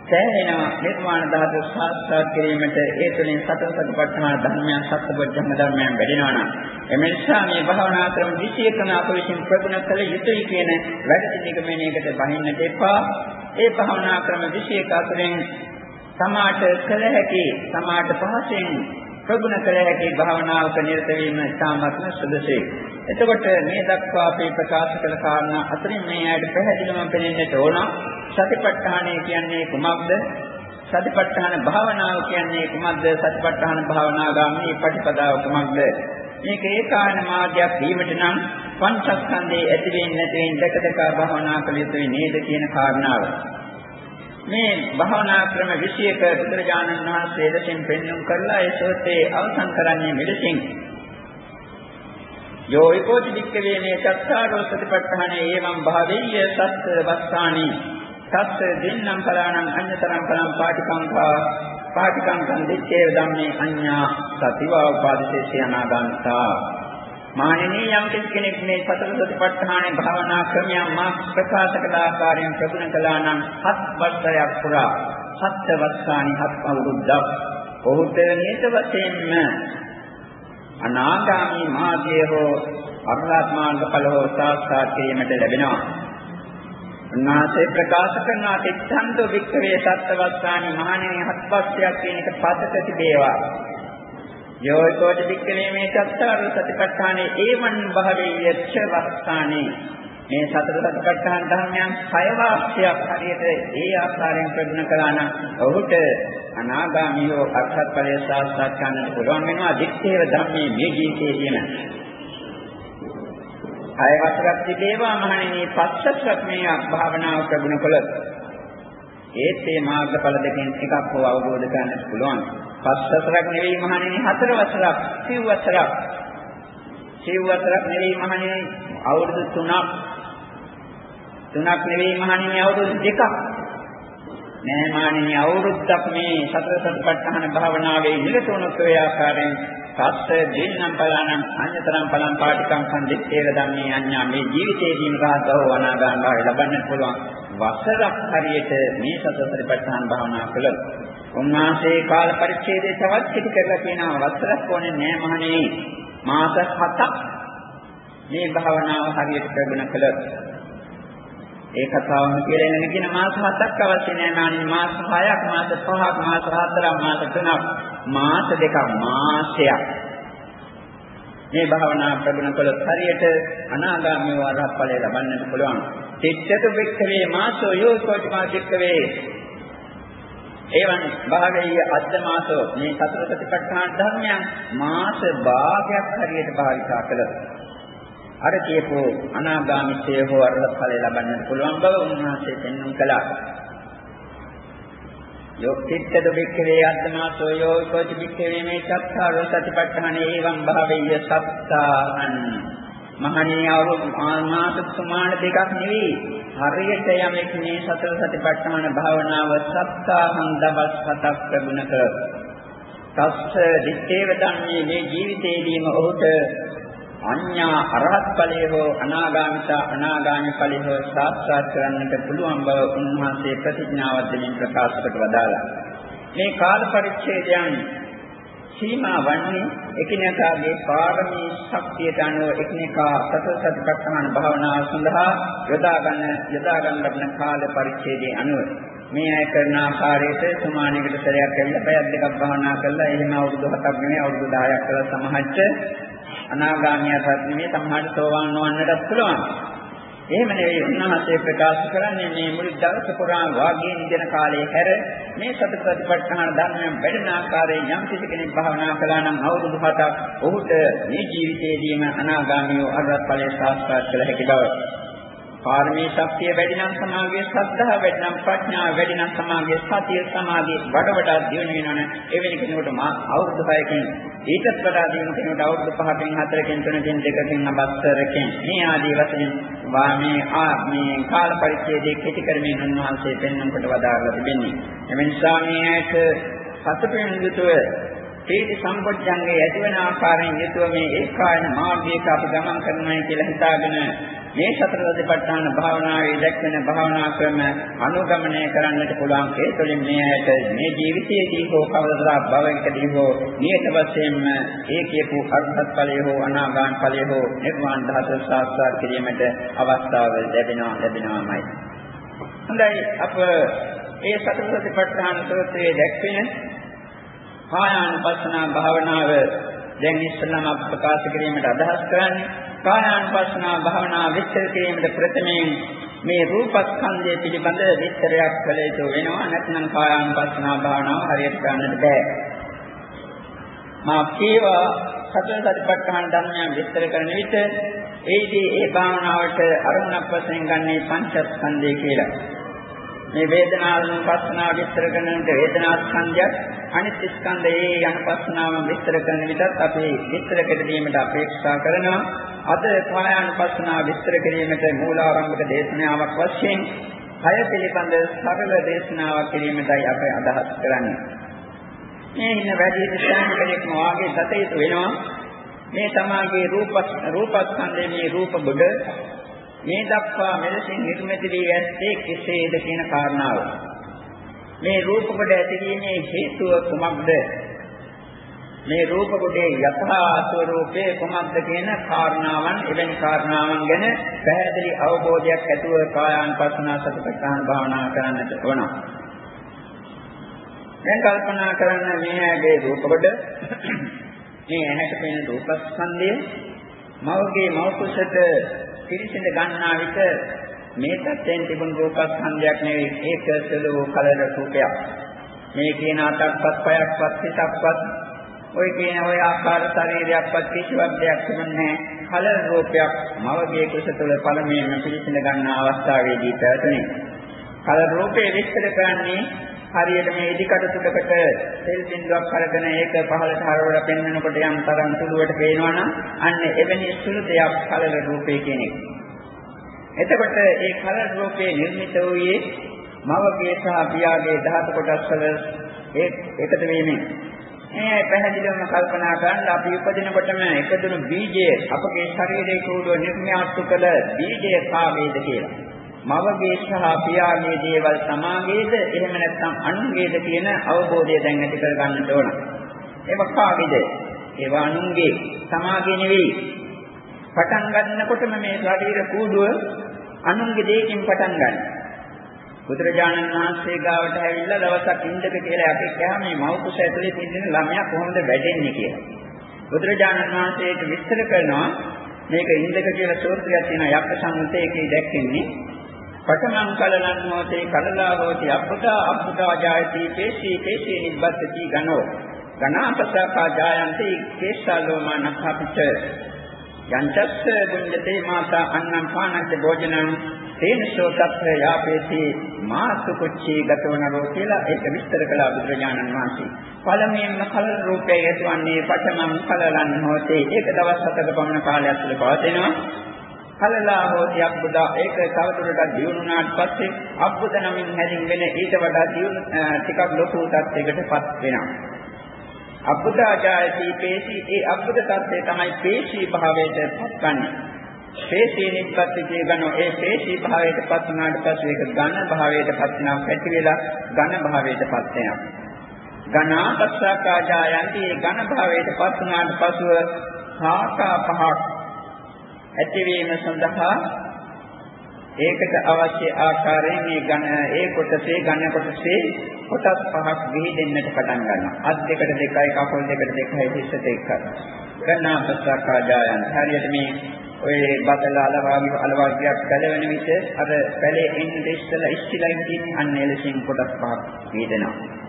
සෑහෙනවා නිර්වාණ ධාතු සාක්ෂාත් කිරීමට ඒ තුළින් සතර සතිපට්ඨාන ධර්මයන් සත්‍යබොධ්‍යම ධර්මයන් වැඩෙනවා නම් එම නිසා මේ භාවනා ක්‍රම විශේෂකන අප විසින් ප්‍රගුණ කළ යුතුයි කියන වැඩ නිගමනයකට බහින්නට එපා. ඒ භාවනා ක්‍රම විශේෂක අතරින් සමාට කළ හැකි සමාට පහසෙන් ප්‍රගුණ කළ හැකි භාවනාවක නිරත වීම ඉතාමත්ම සුදුසුයි. එතකොට මේ දක්වා අපි ප්‍රකාශ කළ කාරණා අතරින් මේ ඇයිද පැහැදිලිවම පෙනෙන්නට ඕන සතිපට්ඨානය කියන්නේ කුමක්ද? සතිපට්ඨාන භාවනාව කියන්නේ කුමක්ද? සතිපට්ඨාන භාවනාගාමී ප්‍රතිපදාව කුමක්ද? මේක ඒකායන මාර්ගයක් වීමට නම් පංචස්කන්ධයේ ඇති වෙන්නේ නැති වෙන්නේ දෙක දෙක භාවනා කළ යුතුයි නේද කියන කාරණාව. මේ භාවනා ක්‍රම 21 බුදුරජාණන් වහන්සේ දෙසින් පෙන්වුම් කරලා ඒ සෝතේ අවසන් කරන්නේ මෙලෙසින්. යෝ විකෝච වික්කවේ මේ චත්තාරෝ සතිපට්ඨානේ එවං භාවෙය්‍ය සත්ත වස්සානි. සත්ත දින්නම් පලාණං අඤ්‍යතරං පලං පාටිකංකා පාටිකංකං දිත්තේ ධම්මේ අඤ්ඤා සතිවා උපාදිතේ අනාගන්තා මානෙනී යම් කෙනෙක් මේ සතර සතිපට්ඨාන භාවනා ක්‍රමයන් මා ප්‍රකාශ කළ ආකාරයෙන් ප්‍රගුණ කළා නම් හත් වර්ෂයක් පුරා හත් වස්සානි හත් අවුරුද්දක් ඔහුට නිත වශයෙන්ම අනාගාමී මාර්ගය හෝ අරහත් මාර්ග ඵල හෝ සාක්ෂාත් කිරීමට ලැබෙනවා. උන්වහන්සේ ප්‍රකාශ කරන තිත්තන්තෝ වික්ඛවේ සත්වස්සානි මහණෙනි හත් වස්සයක් කියන එක පතක තිබේවා. යෝකෝට වික්කනේ මේ චත්තාරු සතිපට්ඨානේ ඒවන් භාවයේ යච්ච වස්සානේ මේ සතර සතිපට්ඨාන ධර්මයන් හය වාක්‍යයක් හරියට ඒ ආකාරයෙන් ප්‍රගුණ කළා නම් ඔහුට අනාගාමීව අර්ථත් ඵලය සාක්ෂාත් කරන්නට පුළුවන් වෙනවා දිත්තේව ධම්මේ මේ ජීවිතයේදීම හය වසරක් තිබේවා මහණෙනි පස්සක්වත් මේ භාවනාව ප්‍රගුණ කළොත් ඒත් මේ මාර්ගඵල දෙකෙන් එකක් හෝ අවබෝධ කරගන්නට පුළුවන්. පස් වසරක් නෙවෙයි මහණෙනි හතර වසරක්, සිව් වසරක්. සිව් වසරක් නෙවෙයි මහණෙනි අවුරුදු 3ක්. තුනක් නෙවෙයි මහණෙනි අවුරුදු දෙකක්. නෑ මහණෙනි අවුරුද්දක් මේ සතර සතිපට්ඨාන භාවනාවේ නිරත වුණොත් ඔය ආකාරයෙන් සත්‍ය දෙන්නම් බලනම් අඤ්‍යතරම් බලම් පාටිකම් සම්දිත්තේර ධම්මේ අඤ්ඤා මේ ජීවිතයේදීම රහතව අනාගාම භාවය ලබන්නට පුළුවන් වසරක් හරියට මේ සතරපට්ඨාන භාවනා කළොත් උන්වහන්සේ කාල පරිච්ඡේදයේ තවත් පිටි කරලා කියනවා වසරක් ඕනේ නෑ මහණෙනි. මාස 7ක් මේ භාවනාව හරියට ප්‍රගුණ කළොත්. ඒ කතාවම කියලා එන්නේ කියන මාස 7ක් අවශ්‍ය නෑ මානි මාස 6ක් මාස 5ක් මාස 4ක් මාස 3ක් මාස දෙකක් මාසයක්. මේ භාවනා ප්‍රගුණ කළොත් හරියට අනාගාමී වරහත් ඵලය ලබන්නට පුළුවන්. චිත්තක වික්ඛවේ මාසෝ යෝසෝච මාචික්කවේ එවන් භාගයේ අද්දමාසෝ මේ සතර සතිපට්ඨාන ධර්මයන් මාස භාගයක් හරියට භාවිතා කළොත් අර කියපු අනාගාමීත්වය හෝ අරහත් ඵලය ලබන්නට පුළුවන් බව උන්වහන්සේ පෙන්වුම් කළා. යොක්තිත්තද වික්ඛවේ අද්දමාසෝ යෝකෝච වික්ඛවේ මේ සත්තාර සතිපට්ඨානේ එවං භාවෙය්‍ය සත්තාහන් මහණී අවුරුදු මාස සමාන දෙකක් නෙවෙයි. හරියට යමෙක් මේ සතර සතිපට්ඨාන භාවනාව සත්තාහන් දවස් හතක් ප්‍රගුණ කර තස්ස දිත්තේව ධම්මේ මේ ජීවිතේදීම ඔහුට අඤ්ඤා අරහත් ඵලයේ හෝ අනාගාමිතා අනාගාමී ඵලයේ හෝ සාක්ෂාත් කරන්නට පුළුවන් බව උන්වහන්සේ ප්‍රතිඥාවක් දෙමින් ප්‍රකාශ කොට වදාළා. මේ කාල පරිච්ඡේදයන් සීමා වන්නේ එකිනෙකාගේ පාරමී ශක්තියට අනුව එකිනෙකා සතර සතිපට්ඨාන භාවනාව සඳහා යොදා ගන්න යොදා ගන්න ලබන කාල පරිච්ඡේදයේ අනුව. මේ අය කරන ආකාරයට සමානයකට සැරයක් ඇවිල්ලා පැයක් දෙකක් භාවනා කරලා එහෙම අවුරුදු 7ක් නෙමෙයි අවුරුදු 10ක් කරලා සමහරට අනාගාමීයටත් නෙමෙයි සම්මාට සෝවාන් නොවන්නටත් පුළුවන්. එහෙම නෙවෙයි උන්වහන්සේ ප්‍රකාශ කරන්නේ මේ මුළු දවස පුරා වාග්යෙන් ඉඳන කාලයේ හැර මේ සතර ප්‍රතිපත්තහන ධර්මයන් වැඩෙන ආකාරයෙන් යම් කිසි කෙනෙක් භාවනා කළා නම් අවුරුදු 7ක් ඔහුට මේ ජීවිතයේදීම අනාගාමීව අරහත් ඵලය සාක්ෂාත් කළ හැකි බව පාරමී ශක්තිය වැඩි නම් සමාගයේ ශ්‍රද්ධාව වැඩි නම් ප්‍රඥාව වැඩි නම් සමාගයේ සතිය සමාධිය වඩ වඩා දියුණු වෙනවනේ එවැනි කෙනෙකුට අවුරුදු 6කින් ඊටත් වඩා දියුණු කෙනෙකුට අවුරුදු 5කින් 4කින් 3කින් 2කින් අබස්තරකින් මේ ආදී වශයෙන් වාමේ ආ මේ කාල පරිච්ඡේදයේ කෙටි කරමින් උන්වහන්සේ පෙන්වන කොට වදාarලා තිබෙන්නේ. එමෙ නිසා මේ ඇයට සතපෙන් යුතුව තේටි සම්පොච්චංගේ ඇතිවන ආකාරයෙන් යුතුව මේ ඒකායන මාර්ගයක අපි ගමන් කරනවා කියලා හිතාගෙන මේ සතර සතිපට්ඨාන භාවනාවේ දැක්වෙන භාවනා ක්‍රම අනුගමනය කරන්නට පුළුවන් ඒ තුළින් මේ ඇයට මේ ජීවිතයේදී හෝ කවදාද භවයකදී හෝ නියත වශයෙන්ම ඒ කියපු අර්ථත් ඵලය හෝ අනාගාමී ඵලය හෝ නිර්වාණ ධාතු සාක්ෂාත් කිරීමට අවස්ථාව ලැබෙනවා ලැබෙනවාමයි. හොඳයි අප ඒ සතර සතිපට්ඨාන සූත්‍රයේ දැක්වෙන කායානුපස්සනා භාවනාව දැන් ඉස්සෙල්ලාම අප ප්‍රකාශ කිරීමට අදහස් කරන්නේ කායානුපස්සනා භාවනාව විස්තර කිරීමට ප්‍රථමයෙන් මේ රූපස්කන්ධය පිළිබඳ විස්තරයක් කළ යුතු වෙනවා. නැත්නම් කායානුපස්සනා භාවනාව හරියට ගන්නට බෑ. මා කීවා සතර සතිපට්ඨාන ධර්මයන් විස්තර කරන විට ඒදී ඒ භාවනාවට අරමුණක් වශයෙන් ගන්නේ පංචස්කන්ධය කියලා. මේ වේදනානුපස්සනාව විස්තර කරනකොට වේදනා ස්කන්ධයක් අනිත් ස්කන්ධයේ යනුපස්සනාව විස්තර කරන විටත් අපි විස්තර කෙරෙීමට අපේක්ෂා කරනවා. අද කායානුපස්සනාව විස්තර කිරීමට මූලාරම්භක දේශනාවක් වශයෙන් කය පිළිබඳ සරල දේශනාවක් කිරීමටයි අපි අදහස් කරන්නේ. මේ ඉන්න වැඩි සෑම කෙනෙක්ම වාගේ දත යුතු වෙනවා. මේ තමාගේ රූප රූපස්කන්ධයේ මේ රූප බුඩ මේ දක්වා මෙලෙසින් නිර්මිත වී ඇත්තේ කෙසේද කියන කාරණාව. මේ රූප කොට ඇතිවීමේ හේතුව කුමක්ද? මේ රූප කොටේ යථා ස්වરૂපේ කුමක්ද කියන කාරණාවන් එවැනි කාරණාවන් ගැන පැහැදිලි අවබෝධයක් ඇතුව කායානුපස්සනා සතිපට්ඨාන භාවනා කරන්නට ඕන. දැන් කල්පනා කරන්න මේ ඇගේ රූප කොට මේ ඇහැට පෙනෙන රූපස්කන්ධය මවගේ මවකුසට පිරිසිඳ ගන්නා විට මේ තත්යෙන් තිබුණු රූපස්කන්ධයක් නෙවෙයි ඒක සලෝ කලර රූපයක්. මේ කියන අතක්වත් පයක්වත් හිතක්වත් ඔය කියන ඔය ආකාර ශරීරයක්වත් කිසිවක් දෙයක් තිබුණේ කලර රූපයක් මවගේ කුස තුළ පළමුවෙන්ම පිරිසිඳ ගන්නා අවස්ථාවේදී පැවතුනේ. කලර රූපේ විස්තර කරන්නේ හරියට මේ ඉදිකට තුඩකට තෙල් බින්දුවක් අරගෙන ඒක පහළට හරවලා පෙන්වනකොට යම් තරම් සුළුවට පේනවනම් අන්න එවැනි සුළු දෙයක් කලර රූපේ කියන එක. එතකොට ඒ කලර රූපේ නිර්මිත වූයේ මවගේ සහ පියාගේ ධාතු කොටස් වල ඒ එකතු වීමෙන්. මේ පැහැදිලිවම කල්පනා කරන්න අපි උපදිනකොටම එකදුණු බීජය අපගේ ශරීරයේ කෝඩුව නිර්මාණය කළ බීජය කාවේද කියලා. මවගේ සහ පියාගේ දේවල් සමාගයේද එහෙම නැත්නම් අනුන්ගේද කියන අවබෝධය දැන් ඇති කර ගන්නට ඕන. ඒක කාගේද? ඒවා අනුන්ගේ සමාගේ නෙවෙයි. පටන් ගන්නකොටම මේ ශරීර කූඩුව අනුන්ගේ දෙයකින් පටන් ගන්න. බුදුරජාණන් වහන්සේ ගාවට ඇවිල්ලා දවසක් ඉඳක කියලා අපි කියහම මේ මව් කුස ඇතුලේ තියෙන ළමයා කොහොමද වැඩෙන්නේ කියලා. බුදුරජාණන් වහන්සේට විස්තර කරනවා මේක ඉන්දක කියලා සූත්‍රයක් තියෙනවා යක්ක සංහිතේකේ දැක්කෙන්නේ පඨමං කලලං හෝතේ කලලා හෝති අප්පුතා අප්පුතා ජායති තේසී තේසී නිබ්බත්ති ගනෝ ගනාපසකා ජායන්ති කේශාලෝමා නඛපිට යංචස්ස බුඤ්ජතේ මාතා අන්නම් පානච්ච භෝජනං තේනසෝ තත්ත්‍ය යාපේති මාසු කුච්චී ගතවනරෝ කියලා ඒක විස්තර කළා බුදුරජාණන් වහන්සේ. පළමුවෙන්ම කල රූපය ඇතිවන්නේ පඨමං කලලං හෝතේ ඒක දවස් හතක පමණ කාලයක් තුළ පවතිනවා. කලලා හෝති අබ්බුදා ඒක තවදුරටත් දියුණුනාට පස්සේ අබ්බුද නමින් හැදින්ගෙන ඊට වඩා දියුණු ටිකක් ලොකු තත්යකටපත් වෙනවා. අබ්බුදාජායති පේශී ඒ අබ්බුද තත්ත්වය තමයි පේශී භාවයට පත්වන්නේ. පේශී නිප්පත්ති කියනෝ ඒ පේශී භාවයට පත් වුණාට පස්සේ ඒක ඝන භාවයට පත් වෙනවා. පැටි වෙලා ඝන භාවයට පත් වෙනවා. ඝනාපස්සකාජායන්ති ඒ ඝන භාවයට පත් වුණාට පසුව සාකා පහක් ඇතිවීම සඳහා ඒකට අවශ්‍ය ආකාරයෙන් මේ ඝන ඒ කොටසේ ඝන කොටසේ කොටස් පහක් විහිදෙන්නට පටන් ගන්නවා. අත් දෙකට දෙකයි කකුල් දෙකට දෙකයි හිස්සට එකයි. ගණාපස්සකාජායන් හරියට මේ ඔය බදලා අලවාගේ අලවාගියක් පැලවෙන විට අර පැලේ එන්නේ ඉස්සලා ඉස්තිලා ඉඳින් අන්න එලෙසින් කොටස් පහක් විහිදෙනවා.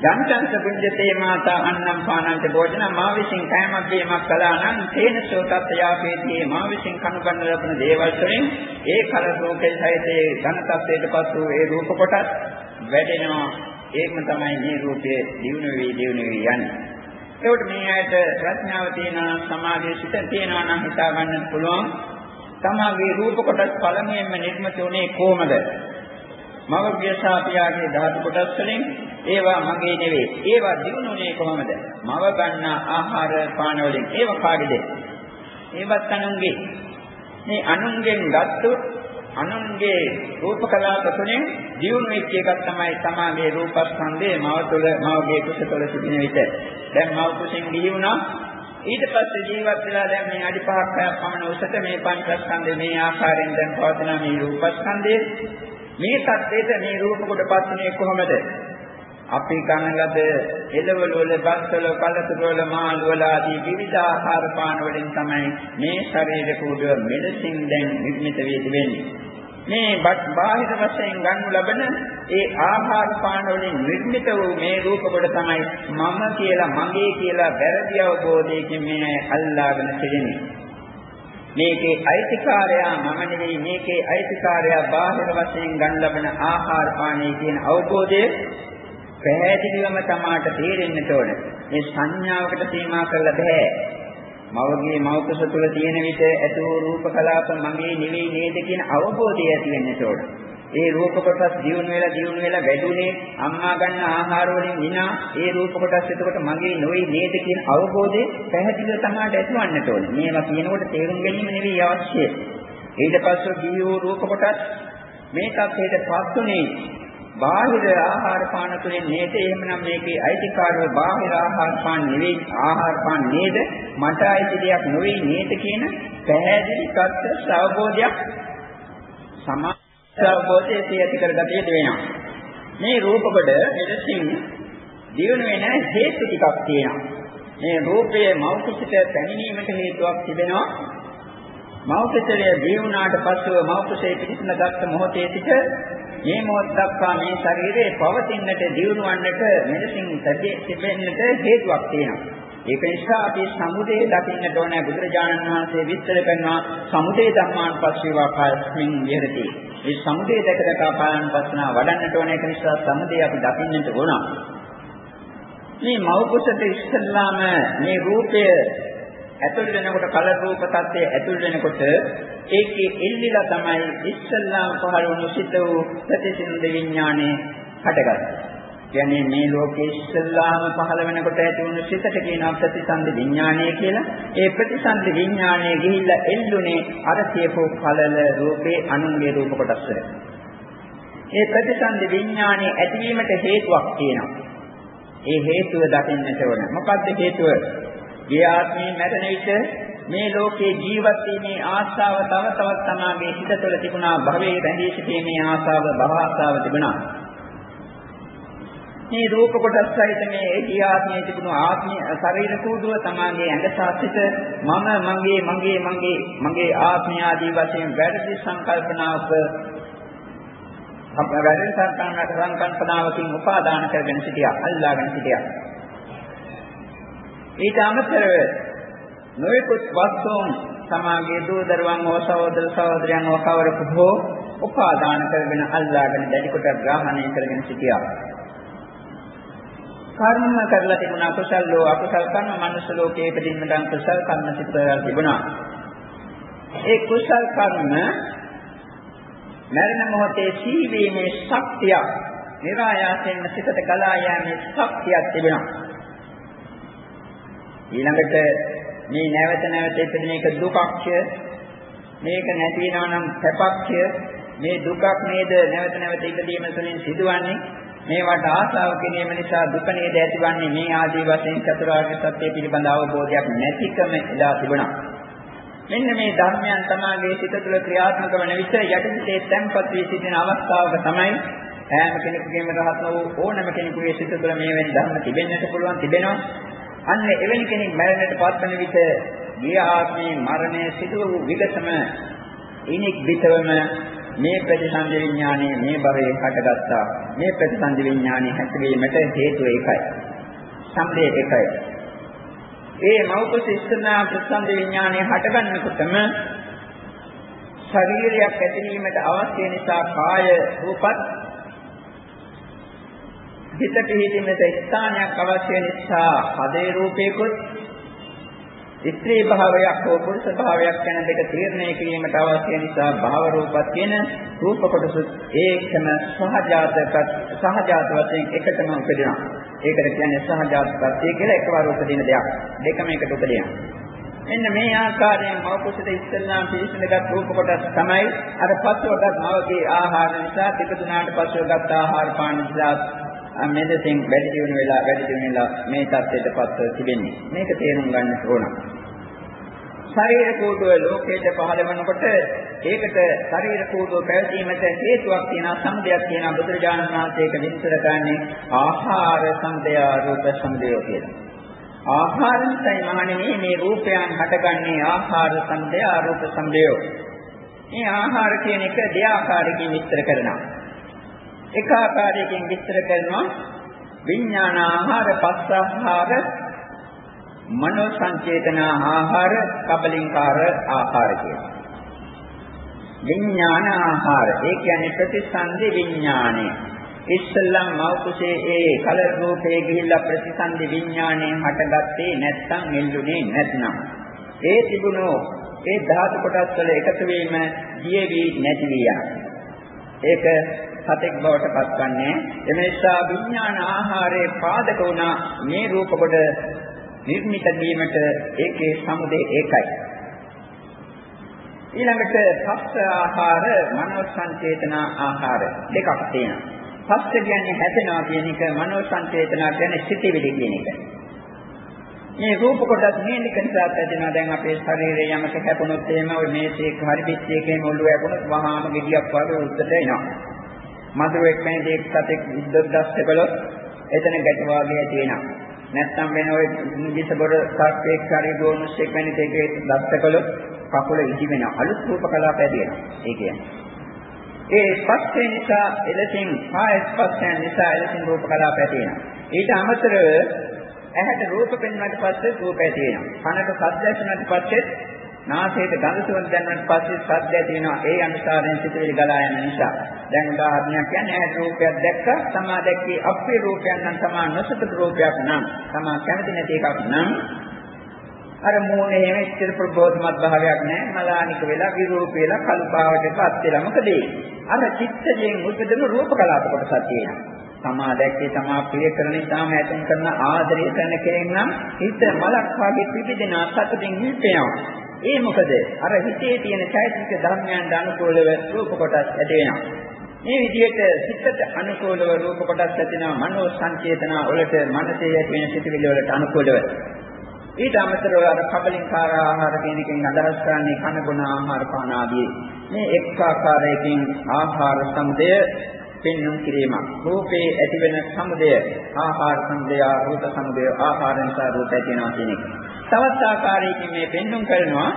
යන්තංස පුඤ්ජතේ මාතා අන්නම් පානන්ත භෝජන මා විසින් කෑමක් බීමක් කළා නම් තේනසෝ තත්යාපේදී මා විසින් කනු ගන්න ලබන දේවල් වලින් ඒ කල රූපේ සහිතේ ඝන තත්ත්වයටපත් වූ ඒ රූප කොටස් වැඩෙනවා. ඒකම තමයි මේ රූපයේ දිනු වේ දිනු වේ යන්නේ. ඒකට මේ ඇයට ප්‍රඥාව තියෙනවා සමාධිය සිත තියෙනවා නම් හිතා ගන්නත් පුළුවන්. තමාගේ රූප කොටස් පළමුවෙන්ම නිර්මිත වුණේ කොහමද? මවගේ සාපියාගේ ධාතු කොටස් වලින් ඒවා මගේ නෙවෙයි. ඒවා දිනුනේ කොහොමද? මව ගන්න ආහාර පාන වලින්. ඒවා කාගේද? ඒවත් අනුන්ගේ. මේ අනුන්ගෙන් ගත්තු අනුන්ගේ රූප කලාප තුනෙන් දියුණු වෙච්ච එකක් තමයි තමාගේ රූපස්කන්ධයේ මව තුළ මවගේ කුස තුළ සිටින විට. දැන් මව කුසෙන් ගිහි වුණා ඊට පස්සේ ජීවත් වෙලා දැන් මේ අඩි පහක් පමණ උසට මේ පංචස්කන්ධේ මේ ආකාරයෙන් දැන් පවතින මේ රූපස්කන්ධයේ මේ தත්ත්වයට මේ රූප කොටපත් වෙන්නේ කොහොමද? අපි ගන්න ලද එළවලු වල බස්වල කලතුරු වල මාළු වල ආදී විවිධ ආහාර පාන වලින් තමයි මේ ශරීර කෝඩුව මෙලෙසින් දැන් නිර්මිත වෙන්නේ. මේ බාහිර වශයෙන් ගන්නු ලබන ඒ ආහාර පාන වලින් නිර්මිත වූ මේ රූප කොට තමයි මම කියලා මගේ කියලා වැරදි අවබෝධයකින් මේ අල්ලාගෙන සිටින්නේ. මේකේ අයිතිකාරයා මම නෙවෙයි මේකේ අයිතිකාරයා බාහිර වශයෙන් ගන්න ලබන ආහාර පානයි කියන අවබෝධය පැහැදිලිවම තමාට තේරෙන්නට ඕන. මේ සංඥාවකට සීමා කරලා බෑ. මවගේ මවකස තුල තියෙන විට ඇති වූ රූප කලාප මගේ නෙවෙයි නේද කියන අවබෝධය ඇති වෙන්නට ඕන. ඒ රූප කොටස් දියුණු වෙලා දියුණු වෙලා වැඩුණේ අම්මා ගන්න ආහාර වලින් විනා ඒ රූප කොටස් එතකොට මගේ නොවේ නේද කියන අවබෝධය පැහැදිලිව තමයි ඇතිවන්නට ඕනේ. මේවා කියනකොට තේරුම් ගැනීම නෙවෙයි අවශ්‍ය. ඊට පස්සේ ජීව රූප කොටස් මේ තත්ත්වයට පත්ුනේ බාහිර ආහාර පාන තුළින් නේද? එහෙමනම් මේකේ අයිතිකාරව බාහිර ආහාර පාන නෙවෙයි. ආහාර පාන නේද? මට අයිති දෙයක් නෙවෙයි නේද කියන පැහැදිලි තත්ත්ව අවබෝධයක් සමාජ අවබෝධයේ ඇති කරගත යුතු වෙනවා මේ රූප කොට මෙලෙසින් දියුණු වෙන හේතු ටිකක් තියෙනවා. මේ රූපයේ මෞඛිත පැමිණීමට හේතුවක් තිබෙනවා. මෞඛිතය දියුණාට පස්සෙ මෞඛිතේ පිටින්න ගත්ත මොහොතේ සිට මේ මොහොත දක්වා මේ ශරීරයේ පවතින්නට දියුණුවන්නට මෙලෙසින් තිබෙන්නට හේතුවක් තියෙනවා. ඒක නිසා අපි සමුදේ දකින්නට ඕන බුදුරජාණන් වහන්සේ විස්තර කරනවා සමුදේ ධම්මාන් පස්සේවා කායස්මින් විහෙරති. මේ සමුදේ දැක දැක පායන් පස්සනා වඩන්නට ඕන ඒක නිසා සමුදේ අපි දකින්නට ඕන. මේ මෞකසට ඉස්සල්ලාම මේ රූපය ඇතුල් වෙනකොට කල රූප tattve ඇතුල් වෙනකොට ඒකේ එල්ලිලා තමයි ඉස්සල්ලාම පහළ වුණු සිත වූ ප්‍රතිසින්ද විඥානේ හටගත්තේ. කියන්නේ මේ ලෝකේ ඉස්සල්ලාම පහළ වෙනකොට ඇති වුණු සිතට කියනවා ප්‍රතිසන්ද විඥානය කියලා. ඒ ප්‍රතිසන්ද විඥානය ගිහිල්ලා එල්ලුනේ අර කියපු කලල රූපේ අනුන්ගේ රූප කොටස් වල. ඒ ප්‍රතිසන්ද විඥානයේ ඇතිවීමට හේතුවක් තියෙනවා. ඒ හේතුව දකින්නට ඕන. මොකද්ද හේතුව? ගිය ආත්මේ මැරෙන විට මේ ලෝකේ ජීවත් වීමේ ආශාව තව තවත් තමාගේ හිත තුළ තිබුණා භවයේ රැඳී සිටීමේ ආශාව භව ආශාව තිබුණා. මේ රූප කොටස් සහිත මේ ගිය ආත්මයේ තිබුණු ආත්මය ශරීර කූඩුව තමාගේ ඇඟ සාසිත මම මගේ මගේ මගේ මගේ ආත්මය ආදී වශයෙන් වැරදි සංකල්පනාවක අපරාධෙන් සංකල්පනාවකින් උපාදාන කරගෙන සිටියා අල්ලාගෙන සිටියා ඊට අමතරව නොයෙකුත් වස්තුන් සමාගයේ දූ දරුවන් හෝ සහෝදර සහෝදරයන් හෝ කවරෙකු හෝ උපාදාන කරගෙන අල්ලාගෙන දැඩි කොට ග්‍රහණය කරගෙන සිටියා. කර්ම කරලා තිබුණා කුසල් ලෝ අකුසල් කර්ම මනුෂ්‍ය ලෝකයේ ඉපදින්න නම් කුසල් කර්ම සිත් කරලා තිබුණා. ඒ කුසල් කර්ම මරණ මොහොතේ සීවීමේ ශක්තිය નિરાයාසයෙන් සිතට ගලා යෑමේ ශක්තියක් තිබෙනවා. ඊළඟට මේ නැවත නැවත ඉපදින එක දුකක්ය. මේක නැති වෙනවා නම් සැපක්ය මේ දුකක් නේද නැවත නැවත ඉපදීම තුළින් සිදුවන්නේ? මේවට ආශාව කිරීම නිසා දුක නේද ඇතිවන්නේ? මේ ආදී වශයෙන් චතුරාර්ය සත්‍ය පිළිබඳ අවබෝධයක් නැතිකම එදා තිබුණා. මෙන්න මේ ධර්මයන් තමාගේ සිත තුළ ක්‍රියාත්මක වන විට යටිසිතේ තැන්පත් වී සිටින අවස්ථාවක තමයි ඈම කෙනෙකුගේම රහත් වූ ඕනම කෙනෙකුගේ සිත තුළ මේ වෙන ධර්ම තිබෙන්නට පුළුවන් තිබෙනවා. අන්න එවැනි කෙනෙක් මරණයට පත්වන විට ගිය ආත්මේ මරණය සිදු වූ විගතම ඉනික් විතවම මේ ප්‍රතිසන්දි විඥානයේ මේ භවයේ හටගත්තා. මේ ප්‍රතිසන්දි විඥානයේ හැසිරීමට හේතුව ඒකයි. සම්දේ එකයි. ඒ මෞකස ඉස්සනා ප්‍රතිසන්දි විඥානයේ හටගන්නකොටම ශරීරයක් ඇතිවීමට අවශ්‍ය නිසා කාය රූපත් හිත පිහිටීමට ස්ථානයක් අවශ්‍ය නිසා හදේ රූපේකුත් ස්ත්‍රී භාවයක් හෝ පුරුෂ භාවයක් යන දෙක තීරණය කිරීමට අවශ්‍ය නිසා භාව රූපත් කියන රූප කොටස ඒකම සහජාතක සහජාත වශයෙන් එකටම උපදිනවා. ඒකට කියන්නේ සහජාත ප්‍රත්‍ය කියලා එකවර උපදින දෙයක්. දෙකම එකට උපදිනවා. මෙන්න මේ ආකාරයෙන් මව කුසට ඉස්සෙල්ලාම පිළිසඳගත් රූප කොටස් තමයි අර පස්වගත් මවගේ ආහාර නිසා ටික දුනාට පස්වගත් ආහාර පාන නිසා මෙදෙසින් වැඩි දියුණු වෙලා වැඩි දියුණු වෙලා මේ தත්ත්වයටපත් තිබෙන්නේ. මේක තේරුම් ගන්න ඕන. ශරීර කෝඩුව ලෝකයට පහළ වෙනකොට ඒකට ශරීර කෝඩුව පැවතීමට හේතුවක් තියෙනවා සම්දයක් තියෙනවා බුදුරජාණන් වහන්සේක විස්තර කරන්නේ ආහාර සම්දය රූප සම්දය කියලා. ආහාරෙන්යි මහණෙනි මේ රූපයන් හටගන්නේ ආහාර සම්දය රූප සම්දය. මේ ආහාර කියන එක දෙආකාරයකින් විස්තර කරනවා. එක ආකාරයකින් විස්තර කරනවා විඥාන ආහාර පස්ස ආහාර මනෝ සංචේතන ආහාර කබලින්කාර ආහාර කියලා. විඥාන ආහාර ඒ කියන්නේ ප්‍රතිසන්දි විඥානය. ඉස්සල්ලාම මෞකසේ ඒ කල රූපේ ගිහිල්ලා ප්‍රතිසන්දි විඥාණයෙන් හටගත්තේ නැත්නම් නෙල්ලුනේ නැත්නම්. ඒ තිබුණෝ ඒ ධාතු කොටස් වල එකතු වීම ජීවි නැති වියා. ඒක සතෙක් බවට පත්වන්නේ එමේසා විඥාන ආහාරයේ පාදක වුණා මේ රූප කොට නිර්මිත වීමට ඒකේ සමුදේ ඒකයි. ඊළඟට පස්ස ආහාර මනෝ සංචේතන ආහාර දෙකක් තියෙනවා. පස්ස කියන්නේ හැදෙනවා කියන එක මනෝ සංචේතන කියන්නේ සිටිවිලි කියන එක. මේ රූප කොටස් මේනික නිසා හැදෙනවා දැන් අපේ ශරීරයේ යමක හැපුණොත් එහෙම ඔය මේසේක හරි පිටියකේ මුල්ල හැපුණොත් වහාම ගෙඩියක් වගේ උත්තර එනවා. මధుරෙක් මේ දෙයක් සතෙක් විද්දොත් දැස්ස කළොත් එතන ගැට වාගේ තියෙනවා. නැත්නම් වෙන ඔය දිසබර සත්‍යයක් හරි ගෝනුස්සෙක් වෙන දෙකේ දත්තකලොත් කකුල ඉදි වෙන අලුත් රූප කලාප ඇදෙනවා. ඒ කියන්නේ. ඒ ස්පර්ශය නිසා එලෙසින් කාය ස්පර්ශයන් නිසා එලෙසින් රූප කලාප ඇදෙනවා. ඊට අමතරව ඇහැට රූප පෙන්වන්නට පස්සේ රූප ඇදෙනවා. කනට ශබ්ද ඇසෙනට පස්සේ නාසයට ගඳ සුවඳ දැනෙනට පස්සේ ශබ්ද ඇදෙනවා. ඒ අනුසාරයෙන් සිතුවිලි ගලා යන නිසා. දැන් උදාහරණයක් කියන්නේ ඇහැ රූපයක් දැක්ක තමා දැක්කේ අප්‍රිය රූපයක් නම් තමා නොසතුටු රූපයක් නම් තමා කැමති නැති එකක් නම්. අර මූණේ එහෙම ඉච්ඡිත ප්‍රබෝධමත් භාවයක් නැහැ මලානික වෙලා විරූප වෙලා කළු පාවටපත් වෙලා මොකද අර චිත්තයෙන් උපදින රූප කලාප කොටසක් තියෙනවා. තමා දැක්කේ තමා ප්‍රිය කරන නිසාම ඇතෙන් කරන ආදරය කරන කෙනෙක් නම් හිත මලක් වගේ පිපිදෙන සතුටින් හිටෙනවා ඒ මොකද? අර හිතේ තියෙන චෛතසික ධර්මයන්ට අනුකූලව රූප කොටස් ඇදෙනවා මේ විදිහට සිතට අනුකූලව රූප කොටස් ඇතිවෙනවා මනෝ සංචේතන වලට මනසේ ඇති වෙන සිතිවිලි වලට අනුකූලව. ඊට අමතරව අර කබලින්කාර ආහාර කියන එකෙන් අදහස් කරන්නේ කන බොන ආහාර පාන ආදී මේ එක් ආකාරයකින් ආහාර සමුදය පෙන්වුම් කිරීම රූපේ ඇතිවෙන සමුදය ආහාර සමුදය රූප සමුදය ආහාර නිසා රූප ඇතිවෙනවා කියන එක තවත් ආකාරයකින් මේ පෙන්වුම් කරනවා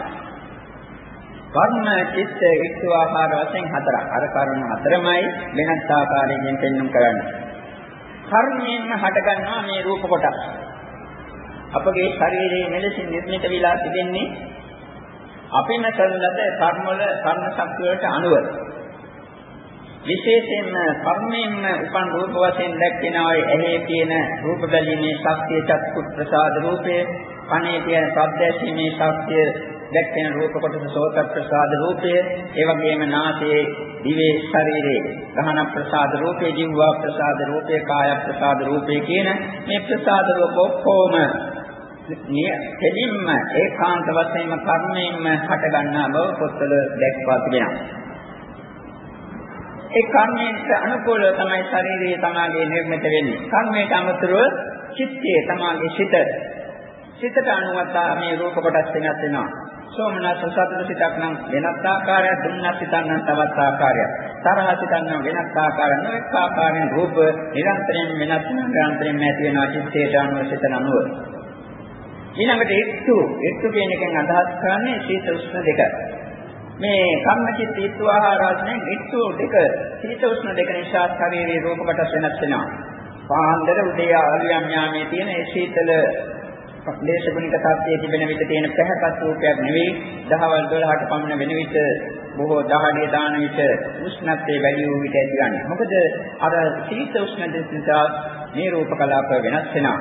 කර්ම චිත්ත ඍතු ආහාර වශයෙන් හතරක්. අර කර්ම හතරමයි වෙනත් ආකාරයෙන් පෙන්වන්න කරන්නේ. කර්මයෙන්ම හටගන්නවා මේ රූප කොටස්. අපගේ ශරීරයේ මෙලෙසින් නිර්මිත විලා තිබෙන්නේ අපින කරන ලද කර්ම වල කර්ම ශක්තිය වලට අනුව. විශේෂයෙන්ම කර්මයෙන්ම උපන් රූප වශයෙන් දැක්වෙනා ඇහි තියෙන රූප බැලීමේ ශක්තිය චක්කු ප්‍රසාද රූපය, කනේ තියෙන ශබ්ද ඇසීමේ ශක්තිය දැක්වෙන රූප කොටස සෝත ප්‍රසාද රූපය, ඒ වගේම නාසයේ, දිවේ, ශරීරයේ ගහන ප්‍රසාද රූපය, ජීවා ප්‍රසාද රූපය, කාය ප්‍රසාද රූපය කියන මේ ප්‍රසාද රූප ඔක්කොම නියෙලින්ම ඒකාන්ත වශයෙන්ම කර්මයෙන්ම හට ගන්නා බව පොත්වල දැක්වා තිබෙනවා. ඒ කර්මයට අනුකූලව තමයි ශරීරයේ තමාගේ නිර්මිත වෙන්නේ. කර්මයට අමතරව චිත්තය තමාගේ සිත. සිතට අනුවත මේ රූප කොටස් වෙනස් වෙනවා. සෝමනස්ස සතුට සිතක් නම් වෙනත් ආකාරයක් දුන්නත් සිතක් නම් තවත් ආකාරයක්. තරහ සිතක් නම් වෙනත් ආකාරයක්. නොඑක ආකාරයෙන් රූප නිරන්තරයෙන් වෙනස් නිරන්තරයෙන් ඇති වෙනවා චිත්තයට අනුව සිතන අනුව. ඊළඟට එක්තු. එක්තු කියන එකෙන් අදහස් කරන්නේ සීත උෂ්ණ දෙක. මේ කම්මචිත් ඊත්ව ආහාර වශයෙන් එක්තු දෙක සීත උෂ්ණ දෙක නිසා ශරීරයේ රූප කොටස් වෙනස් වෙනවා පාන්දර උදේ ආලියම් යාමේ තියෙන ඒ සීතල දේශගුණික තත්ත්වයේ තිබෙන විට තියෙන පැහැපත් රූපයක් නෙවෙයි දහවල් 12ට පමණ වෙන විට බොහෝ දහඩිය දාන විට උෂ්ණත්වයේ වැඩි වූ විට ඇතිවන්නේ. මොකද අර සීත උෂ්ණ දෙස්සා මේ රූප කලාප වෙනස් වෙනවා.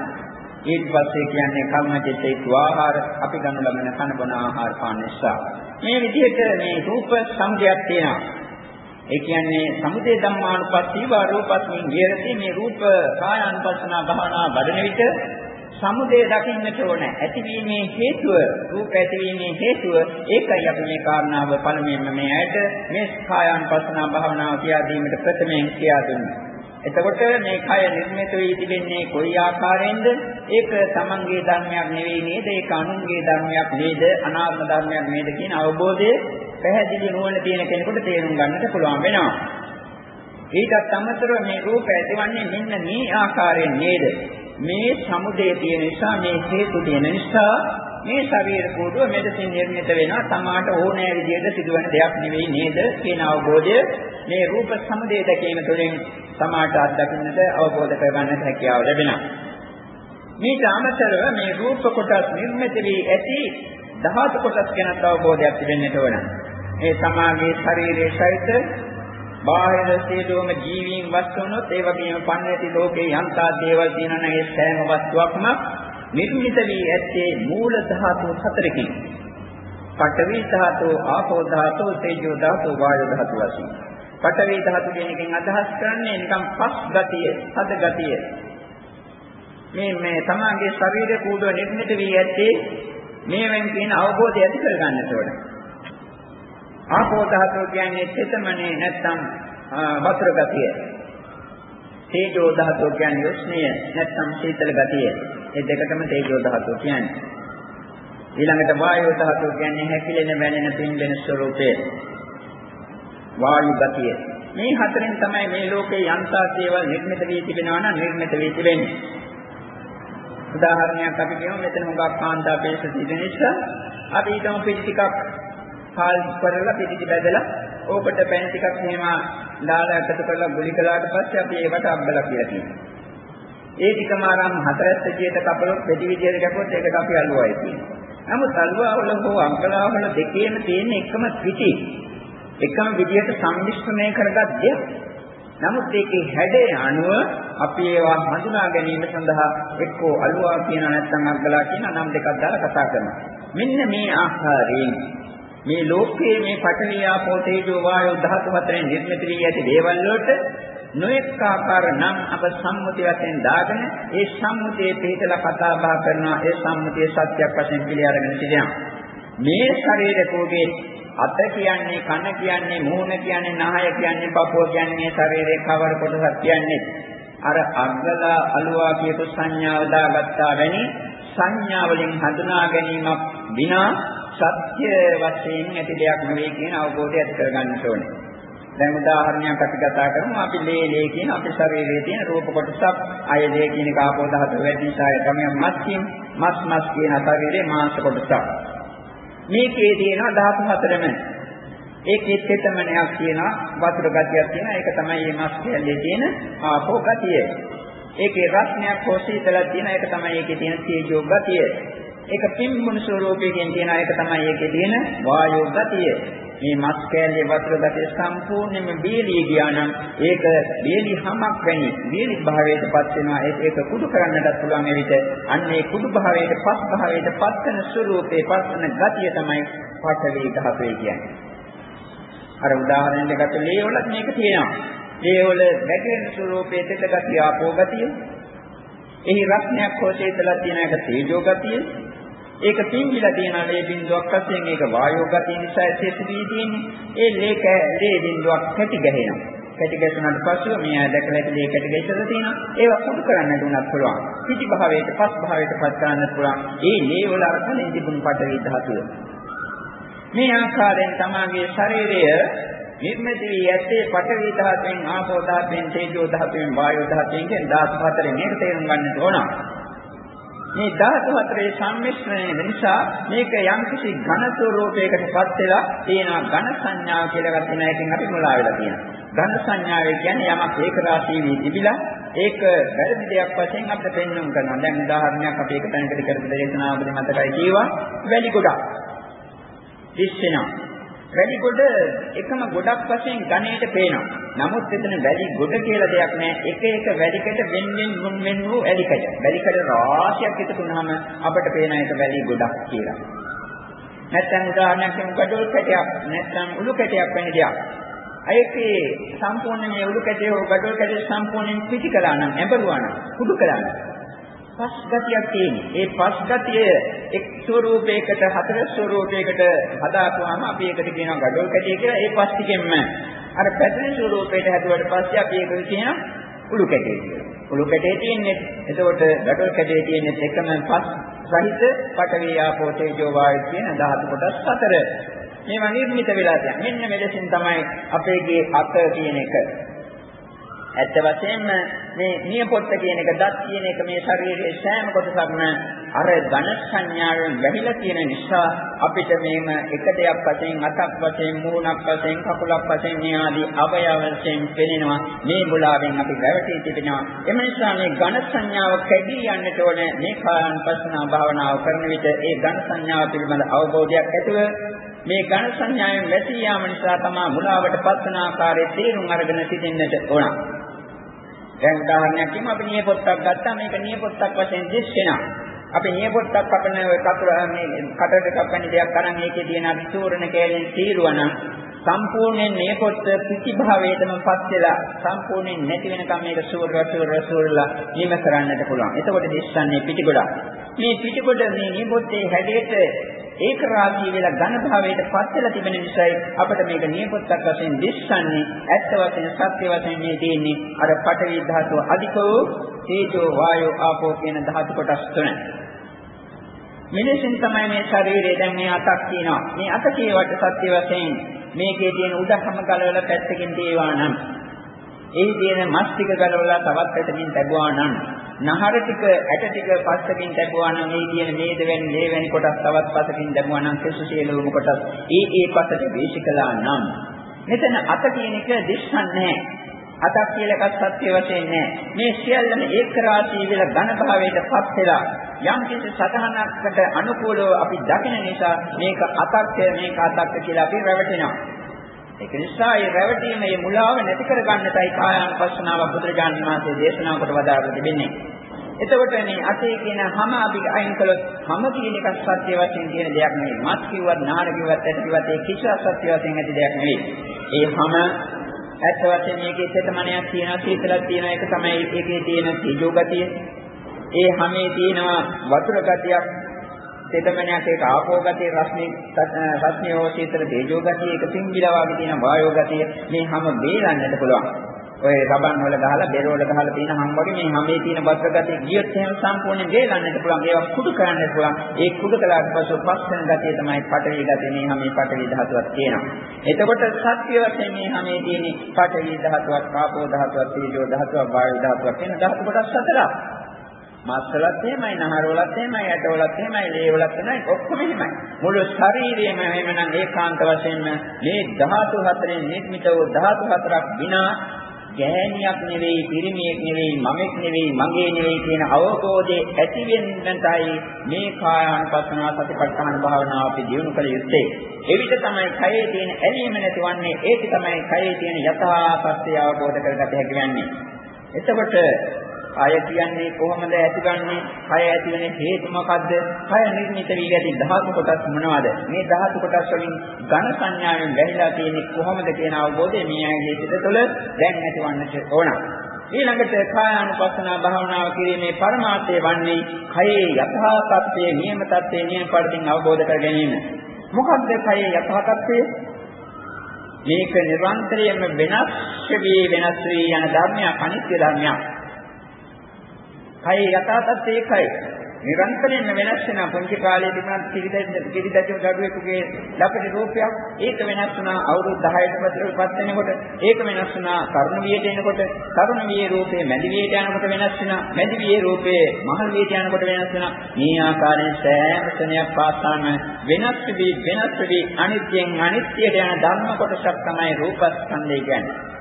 ඊට පස්සේ කියන්නේ කර්මජිතේ ආහාර අපි ගන්න ලබන කන බොන ආහාර පාන නිසා. මේ විදිහට මේ රූප සංඥාවක් තියෙනවා. ඒ කියන්නේ සමුදේ ධම්මානුපස්සීව රූපස්මින් විහෙරති මේ රූප කායානුපස්සනා භාවනා වඩන විට සමුදය දකින්නට ඕන. ඇතිවීමේ හේතුව, රූප ඇතිවීමේ හේතුව ඒකයි අපි මේ කාරණාව පළමුවෙන්ම මේ ඇයට මේ කායानुපස්සනා භාවනාව කියා දීමට ප්‍රථමයෙන් කියා දුන්නා. එතකොට මේ කය නිර්මිත වී තිබෙන්නේ කොයි ආකාරයෙන්ද? ඒක තමන්ගේ ධර්මයක් නෙවෙයි නේද? ඒක අනුන්ගේ ධර්මයක් නේද? අනාත්ම ධර්මයක් නේද කියන අවබෝධය පැහැදිලි නුවණ තියෙන කෙනෙකුට තේරුම් ගන්නට පුළුවන් වෙනවා. ඊටත් අමතරව මේ රූප ඇතිවන්නේ මෙන්න මේ ආකාරයෙන් නේද? මේ සමුදේ තියෙන නිසා මේ හේතු තියෙන නිසා මේ ශරීර කෝඩුව මෙතෙන් නිර්මිත වෙනවා තමාට ඕනෑ විදිහට සිදුවන දෙයක් නෙවෙයි නේද කියන අවබෝධය මේ රූප සමුදේ දැකීම තුළින් තමාට අත්දකින්නට අවබෝධ කරගන්නට හැකියාව ලැබෙනවා. මේට අමතරව මේ රූප කොටස් නිර්මිත වී ඇති දහස් කොටස් ගැන අවබෝධයක් තිබෙන්නට ඕන. ඒ සමාගයේ ශරීරයේ සහිත බාහිර සියලුම ජීවීන් වස්තුනොත් ඒ වගේම පන්නේති ලෝකේ යන්තා දේවල් තියෙනවා නම් ඒ සෑම වස්තුවක්ම නිර්මිත වී ඇත්තේ මූල ධාතු හතරකින්. පඨවි ධාතු, ආපෝ ධාතු, තේජෝ ධාතු, වායු ධාතු වශයෙන්. පඨවි ධාතු කියන එකෙන් අදහස් කරන්නේ නිකම් පස් ගතිය, හද ගතිය. මේ මේ තමාගේ ශරීර කූඩුව නිර්මිත වී ඇත්තේ මේවෙන් කියන අවබෝධය ඇති කර ගන්නට ඕනේ. ආපෝ ධාතුව කියන්නේ චේතමනේ නැත්තම් වතුර ගතිය. තේජෝ ධාතුව කියන්නේ උෂ්ණය නැත්තම් සීතල ගතිය. මේ දෙකටම තේජෝ ධාතුව කියන්නේ. ඊළඟට වායෝ ධාතුව කියන්නේ හැකිලෙන වැනෙන පින්බෙන ස්වરૂපය. වායු ගතිය. මේ හතරෙන් තමයි මේ ලෝකේ යන්තා දේවල් නිර්මිත වී තිබෙනවා නම් නිර්මිත වී තිබෙන්නේ. උදාහරණයක් අපි කියමු මෙතන හුඟක් කාන්තා පේශ තියෙන නිසා අපි ඊටම පිටි ටිකක් කාල් කරලා පිටිටි බැදලා ඕකට පැන් ටිකක් එහෙම දාලා එකතු කරලා ගුලි කළාට පස්සේ අපි ඒවට අබ්බලා කියලා කියනවා. ඒ ටිකම ආරම් හතරත් විදියට කපලොත් දෙවි විදියට කැපුවොත් ඒකට අපි අලුවයි කියනවා. නමුත් අලුවාවල හෝ අංගලාවල දෙකේම තියෙන එකම පිටි. එකම විදියට සම්මිශ්‍රණය කරගත් දෙයක්. නමුත් ඒකේ හැඩය අනුව අපි ඒවා හඳුනා ගැනීම සඳහා එක්කෝ අලුවා කියන නැත්නම් අග්ගලා කියන නම් දෙකක් දාලා කතා කරනවා. මෙන්න මේ ආකාරයෙන් මේ ලෝකයේ මේ පඨවි ආපෝ තේජෝ වායෝ ධාතු හතරෙන් නිර්මිත වී ඇති දේවල් වලට නොඑක ආකාර නම් අප සම්මුතිය වශයෙන් දාගෙන ඒ සම්මුතියේ පිටලා කතා බහ කරනවා. ඒ සම්මුතිය සත්‍යයක් වශයෙන් පිළි අරගෙන සිටිනවා. මේ ශරීර කෝගේ අත කියන්නේ කන කියන්නේ මූණ කියන්නේ නහය කියන්නේ පපුව කියන්නේ ශරීරයේ කවර කොටසක් කියන්නේ? අර අග්ගලා අලුවා කියපු සංඥාව දාගත්තා වැනි සංඥා වලින් හඳුනා ගැනීමක් විනා සත්‍ය වශයෙන් ඇති දෙයක් නෙවෙයි කියන අවබෝධය ඇති කරගන්න ඕනේ. දැන් උදාහරණයක් අපි කතා කරමු අපි ලේ ලේ කියන අපේ ශරීරයේ තියෙන රූප කොටසක් අය ලේ කියන කාපෝ ධාතු වැඩි නිසා තමයි මස් කියන මස් මස් කියන ශරීරයේ මාංශ කොටසක්. මේකේ තියෙන ධාතු හතරම ඒකේ තෙතමනයක් තියෙනවා වතුර ගතියක් තියෙනවා ඒක තමයි මේ මස් කැලේ තියෙන ආපෝ ගතිය. ඒකේ රස්නයක් හෝ සීතලක් තියෙනවා ඒක තමයි ඒකේ තියෙන තේජෝ ගතිය. ඒක පින්මුණු ස්වરૂපයෙන් කියන එක තමයි ඒකේ තියෙන වායෝ ගතිය. මේ මස් කෑල්ලේ වතුර ගතිය සම්පූර්ණයෙන්ම බීලී ගියා නම් ඒක බීලි හමක් වැනි බීලි භාවයටපත් වෙනවා. ඒක ඒක කුඩු කරන්නටත් පුළුවන් ඒ විට අන්න ඒ කුඩු භාවයට පස් භාවයට පත් වෙන ස්වરૂපේ පස් වෙන ගතිය තමයි පඨවි ධාතුවේ කියන්නේ. අර උදාහරණයක් ගත්ත ලේවලත් මේක තියෙනවා. ලේවල වැටෙන ස්වરૂපයේ තෙත ගතිය ආපෝ ගතිය. එහි රත්නයක් හොසේතලා තියෙන එක තේජෝ ගතිය. ඒක පිංගිලා තියෙන ලේ බින්දුවක් වශයෙන් ඒක වායෝ ගතිය නිසා ඇතිවෙදී තියෙන්නේ. ඒ ලේ ලේ බින්දුවක් කැටි ගැහෙනවා. කැටි ගැසුණාට පස්සෙ මේ දැකලා ලේ කැටි ගැසලා තියෙනවා. ඒවා කුඩු කරන්නට උනත් පුළුවන්. පිටි භාවයට පස් භාවයට පත් කරන්නත් පුළුවන්. ඒ ලේ වල අර කලින් තිබුණු පටවි ධාතුව. මේ ආකාරයෙන් තමාගේ ශරීරය නිර්මිත වී ඇත්තේ පඨවි ධාතුවෙන් ආපෝ ධාතුවෙන් තේජෝ ධාතුවෙන් වායෝ ධාතුවෙන් කියන ධාතු හතරෙන් මේක තේරුම් ගන්නට ඕන. මේ ධාතු හතරේ සම්මිශ්‍රණය නිසා මේක යම්කිසි ඝන ස්වરૂපයකටපත් වෙලා තියෙන ඝන සංඥාව කියලා ගන්න එකෙන් අපි මුලා වෙලා තියෙනවා. ඝන සංඥාව කියන්නේ යමක් ඒක රාශී වී තිබිලා ඒක වැරදි දෙයක් වශයෙන් අපිට පෙන්වන්න කරනවා. දැන් උදාහරණයක් අපි එක තැනකට කරපු දේශනාවකදී මතකයි කියවා වැලි ගොඩක්. දිස්සෙනවා. වැලි ගොඩ එකම ගොඩක් වශයෙන් ඝනයට පේනවා. නමුත් එතන වැලි ගොඩ කියලා දෙයක් නැහැ. එක එක වැලිකට වෙන වෙන මුන් වෙන වූ වැලිකට. වැලිකඩ රාශියක් එකතු වුනහම අපට පේන එක වැලි ගොඩක් කියලා. නැත්නම් උදාහරණයක් කියමු ගඩොල් කැටයක් නැත්නම් උළු කැටයක් වෙන දෙයක්. අයකේ සම්පූර්ණ මේ උළු කැටේ හෝ ගඩොල් කැටේ සම්පූර්ණයෙන් පිටි කළා නම් ඇඹරුවා නම් කුඩු කළා නම් පස් ගතියක් තියෙනවා. ඒ පස් ගතිය එක් ස්වරූපයකට හතර ස්වරූපයකට හදාපුවාම අපි ඒකට කියනවා gadol කැටිය කියලා. ඒ පස් ටිකෙන්ම අර පැතිරෙන ස්වරූපයට හැදුවට පස්සේ අපි ඒකට කියනවා උළු කැටිය කියලා. උළු කැටේ තියෙන්නේ එතකොට gadol කැටේ තියෙන්නේ එකම පස් සහිත පඨවි ආපෝ තේජෝ වායු කියන ධාතු කොටස් හතර. මේවා නිර්මිත වෙලා තියෙනවා. මෙන්න මෙලෙසින් තමයි අපේගේ අත කියන එක ඇත්ත වශයෙන්ම මේ නියපොත්ත කියන එක දත් කියන එක මේ ශරීරයේ සෑම කොටසක්ම අර ඝන සංඥාවෙන් වැහිලා තියෙන නිසා අපිට මේම එක දෙයක් වශයෙන් අතක් වශයෙන් මූණක් වශයෙන් කකුලක් වශයෙන් මේ ආදී අවයව වශයෙන් පෙනෙනවා. මේ මුලාවෙන් අපි රැවටී තිබෙනවා එම නිසා මේ ඝන සංඥාව කැඩී යන්නට ඕන. මේ කායanusasana භාවනාව කරන විට ඒ ඝන සංඥාව පිළිබඳ අවබෝධයක් ඇතිව මේ ඝන සංඥාවෙන් වැසී යාම නිසා තමයි මුලාවට පස්සන ආකාරයේ තේරුම් අරගෙන සිටින්නට ඕන. දැන් උදාහරණයක් කියමු අපි නියපොත්තක් ගත්තා මේක නියපොත්තක් වශයෙන් දිස් වෙනවා. අපි නියපොත්තක් කපන ඔය කතුර මේ කටට කපන දෙයක් අරන් ඒකේ තියෙන අතිචූර්ණ කැලෙන් තීරුවනම් සම්පූර්ණයෙන් මේ පොත් ප්‍රතිභාවයටම පත් වෙලා සම්පූර්ණයෙන් නැති වෙනකම් මේක සූර රසූර රසූරලා නිම කරන්නට පුළුවන්. එතකොට දිස්සන්නේ පිටිගොඩ. මේ පිටිගොඩ මේ නියපොත්තේ හැඩයට ඒක රාජී වෙලා ඝන භාවයට පත් වෙලා තිබෙන නිසායි අපිට මේක නියපොත්තක් වශයෙන් දිස්සන්නේ. ඇත්ත වශයෙන් සත්‍ය වශයෙන් මේ තියෙන්නේ අර පඨවි ධාතුව අධිකෝ තේජෝ වායෝ ආපෝ කියන ධාතු කොටස් තුනයි. මෙලෙසින් තමයි මේ ශරීරය දැන් මේ අතක් තියෙනවා. මේ අත කියවට සත්‍ය වශයෙන් මේකේ තියෙන උදකම ගලවලා පැත්තකින් තියවා නම් එහි තියෙන මස් ටික ගලවලා තවත් පැත්තකින් තැබුවා නම් නහර ටික ඇට ටික පස්සකින් තැබුවා නම් මේ කියන මේද වෙන මේ වෙන කොටස් තවත් පස්සකින් තැබුවා නම් කෙසු සියලුම කොටස් ඒ ඒ පස්සට වේශිකලා නම් මෙතන අත කියන එක දිස්සන්නේ අතක් කියලා එකක් සත්‍ය වශයෙන් නෑ. මේ සියල්ලම ඒක රාශී වෙලා ඝන භාවයටපත් වෙලා යම් කිසි සතහනකට අනුකූලව අපි දකින නිසා මේක අතක්ය මේක අතක්ය කියලා අපි රැවටෙනවා. ඒක නිසා මේ රැවටීම මේ මුලාව නැති කර ගන්නටයි කායानुපස්සනාව බුදුරජාණන් වහන්සේ දේශනා කොට වදාරලා තිබෙන්නේ. එතකොට මේ අතේ කියන හැම අපි අයින් කළොත් හැම කියන එකක් සත්‍ය වශයෙන් කියන දෙයක් නෙවෙයි. මත් කිව්වත්, නාර කිව්වත්, ඇට කිව්වත් ඒ කිසිවක් සත්‍ය වශයෙන් ඇති දෙයක් නෙවෙයි. ඒ හැම ඇත්ත වශයෙන් මේකේ තෙතමනයක් තියෙනවා සීතලක් තියෙනවා ඒක තමයි ඒකේ තියෙන තීජෝ ගතිය. ඒ හැමේ තියෙනවා වතුර ගතියක් තෙතමනයක් ඒක ආපෝ ගතිය රස්නේ රස්නේ සීතල තේජෝ ගතිය ඒක සිංගිලා වගේ තියෙන වායෝ ගතිය මේ හැම බේරන්නට පුළුවන්. ඔය රබන් වල ගහලා බෙර වල ගහලා තියෙන හැම වගේ මේ හැමේ තියෙන වතුර ගතිය ගියොත් එහෙම සම්පූර්ණයෙන් බේරන්නට පුළුවන්. ඒවා කුඩු කරන්නට පුළුවන්. ඒ කුඩු කළාට පස්සෙ පස්සෙන් ගතිය තමයි පටවි ගතිය මේ හැමේ පටවි ධාතුවක් තියෙනවා. එතකොට සත්‍ය වශයෙන් මේ හැමේ තියෙන පටවි ධාතුවක්, ආපෝ ධාතුවක්, තේජෝ ධාතුවක්, වායු ධාතුවක් කියන ධාතු කොටස් හතරක්. මස්වලත් එහෙමයි, නහරවලත් එහෙමයි, ඇටවලත් එහෙමයි, ලේවලත් එහෙමයි, ඔක්කොම එහෙමයි. මුළු ශරීරයම එහෙමනම් ඒකාන්ත වශයෙන්ම මේ ධාතු හතරෙන් නිර්මිත වූ ධාතු හතරක් විනා ගෑණියක් නෙවෙයි, පිරිමියෙක් නෙවෙයි, මමෙක් නෙවෙයි, මගේ නෙවෙයි කියන අවබෝධයේ ඇති වෙන්නටයි මේ කායානුපස්සනා සතිපට්ඨාන භාවනාව අපි දියුණු කළ යුත්තේ. එවිට තමයි කයේ තියෙන ඇලීම නැතිවන්නේ. ඒක තමයි කයේ තියෙන යථා සත්‍ය අවබෝධ කරගත හැකි වෙන්නේ. එතකොට කය කියන්නේ කොහොමද ඇතිවන්නේ? කය ඇති වෙන හේතු මොකද්ද? කය නිර්මිත වී ඇති ධාතු කොටස් මොනවාද? මේ ධාතු කොටස් වලින් ඝන සංඥාවෙන් වැහිලා තියෙන්නේ කොහොමද කියන අවබෝධය මේ ඇගේ සිත තුළ දැන් ඇතිවන්නට ඕන. ඊළඟට කායානුපස්සනා භාවනාව කිරීමේ පරමාර්ථය වන්නේ කයේ යථා තත්ත්වයේ නියම තත්ත්වයේ නියම පරිදින් අවබෝධ කර ගැනීම. මොකද්ද කයේ යථා තත්ත්වය? මේක නිරන්තරයෙන්ම වෙනස් වී වෙනස් වී යන ධර්මයක් අනිත්‍ය ධර්මයක්. කය යථා තත්ත්වය ඒකයි. නිරන්තරයෙන්ම වෙනස් වෙන පුංචි කාලේ තිබුණත් කිරිදැජු දඩුවෙකුගේ ලපටි රූපයක් ඒක වෙනස් වුණා අවුරුදු 10කට පස්සෙපත් වෙනකොට ඒක වෙනස් වුණා තරුණ වියට එනකොට තරුණ වියේ රූපේ මැදි වියට යනකොට වෙනස් වෙනවා මැදි වියේ රූපේ මහල් වියට යනකොට වෙනස් වෙනවා මේ ආකාරයෙන් සෑම ක්ෂණයක් පාසාම වෙනස් වී වෙනස් වී අනිත්‍යයෙන් අනිත්‍යයට යන ධර්ම කොටසක් තමයි රූපස්කන්ධය කියන්නේ.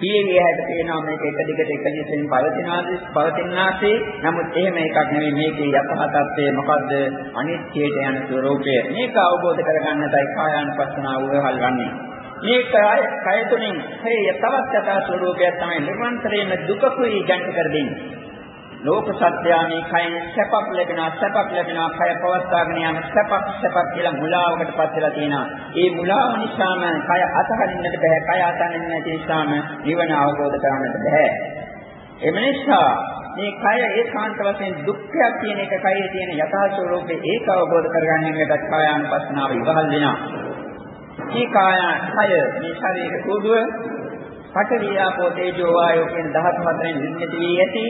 පියගේ හැට පේනවා මේක එක දිගට එක දිශෙන් පවතිනාද පවතිනාසේ. නමුත් එහෙම එකක් නෙවෙයි මේකේ යථාර්ථය මොකද්ද? අනිත්‍යයට යන ස්වરૂපය මේක අවබෝධ කරගන්නටයි කායානුපස්සනාව උවහල් වන්නේ. මේක කය තුලින් හේ තවත් යථා ස්වરૂපයක් තමයි නිරන්තරයෙන්ම දුකකුයි ජනිත කර දෙන්නේ. ලෝක සත්‍යය මේ කයෙන් සැපක් ලැබෙනවා සැපක් ලැබෙනවා කය පවත්වාගෙන යන සැපක් සැපක් කියලා මුලාවකටපත් වෙලා තියෙනවා. ඒ මුලාව නිසාම කය අතහරින්නට බෑ. කය අතහරින්න නැති නිසාම නිවන අවබෝධ කරගන්නට බෑ. එම නිසා මේ කය ඒකාන්ත වශයෙන් දුක්ඛයක් කියන එක කයේ තියෙන යථා ස්වરૂපේ ඒක අවබෝධ කරගන්නට කායානුපස්සනාව ඉවහල් වෙනවා. මේ කාය කය මේ ශරීර කෝඩුව පඨවි ආපෝ තේජෝ වායෝ කියන ධාතු හතරෙන් නිර්මිත වී ඇති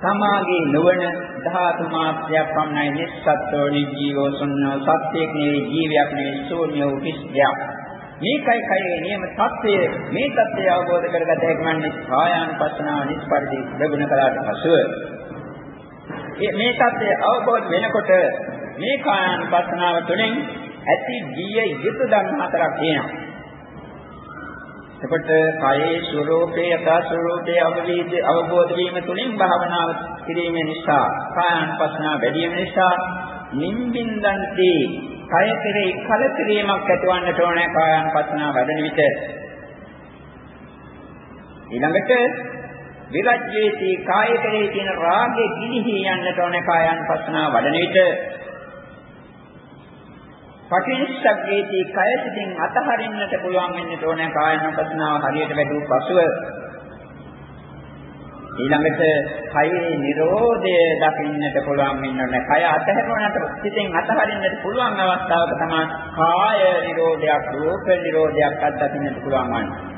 තමාගේ නොවන ධාතු මාත්‍රයක් පමණයි නිස්සත්ත්වෝ නිජීවෝ සුන්නෝ සත්‍යයක් නෙවෙයි ජීවියක් නෙවෙයි ශූන්‍යෝ කිස්යක් මේකයි කයේ නියම தත්ත්වය මේ தත්ත්වය අවබෝධ කරගත හැකිමන්නේ කායානුපස්සනාව නිස්පරිදි ලැබුණ කලකට පසුව. මේ தත්ත්වය අවබෝධ වෙනකොට මේ කායානුපස්සනාව තුළින් ඇති ගිය යුතු ධර්ම හතරක් තියෙනවා. එතකොට කායේ ස්වરૂපේ යථා ස්වરૂපේ අවබෝධ අවබෝධ වීම තුළින් භාවනාව කිරීම නිසා කායanusasana වැඩි වීම නිසා නිම්බින්දන්ති කය කෙරෙහි කලකිරීමක් ඇතිවන්නට ඕනේ කායanusasana වැඩෙන විට. ඊළඟට විරජ්‍යේති කාය කෙරෙහි තියෙන රාගය ගිලිහි යන්නට ඕනේ කායanusasana වඩන විට. පටිච්චසමුප්පාදේති කය සිටින් අතහරින්නට පුළුවන් වෙන්න ඕනේ කායනපස්නාව හරියට වැඩි පසුව. ඊළඟට කයේ Nirodha දකින්නට පුළුවන් වෙන්න ඕනේ. කය අතහැරුණාට සිටින් අතහරින්නට පුළුවන් අවස්ථාවක තමයි කාය Nirodhayak රූප Nirodhayak අත්දකින්නට පුළුවන් වන්නේ.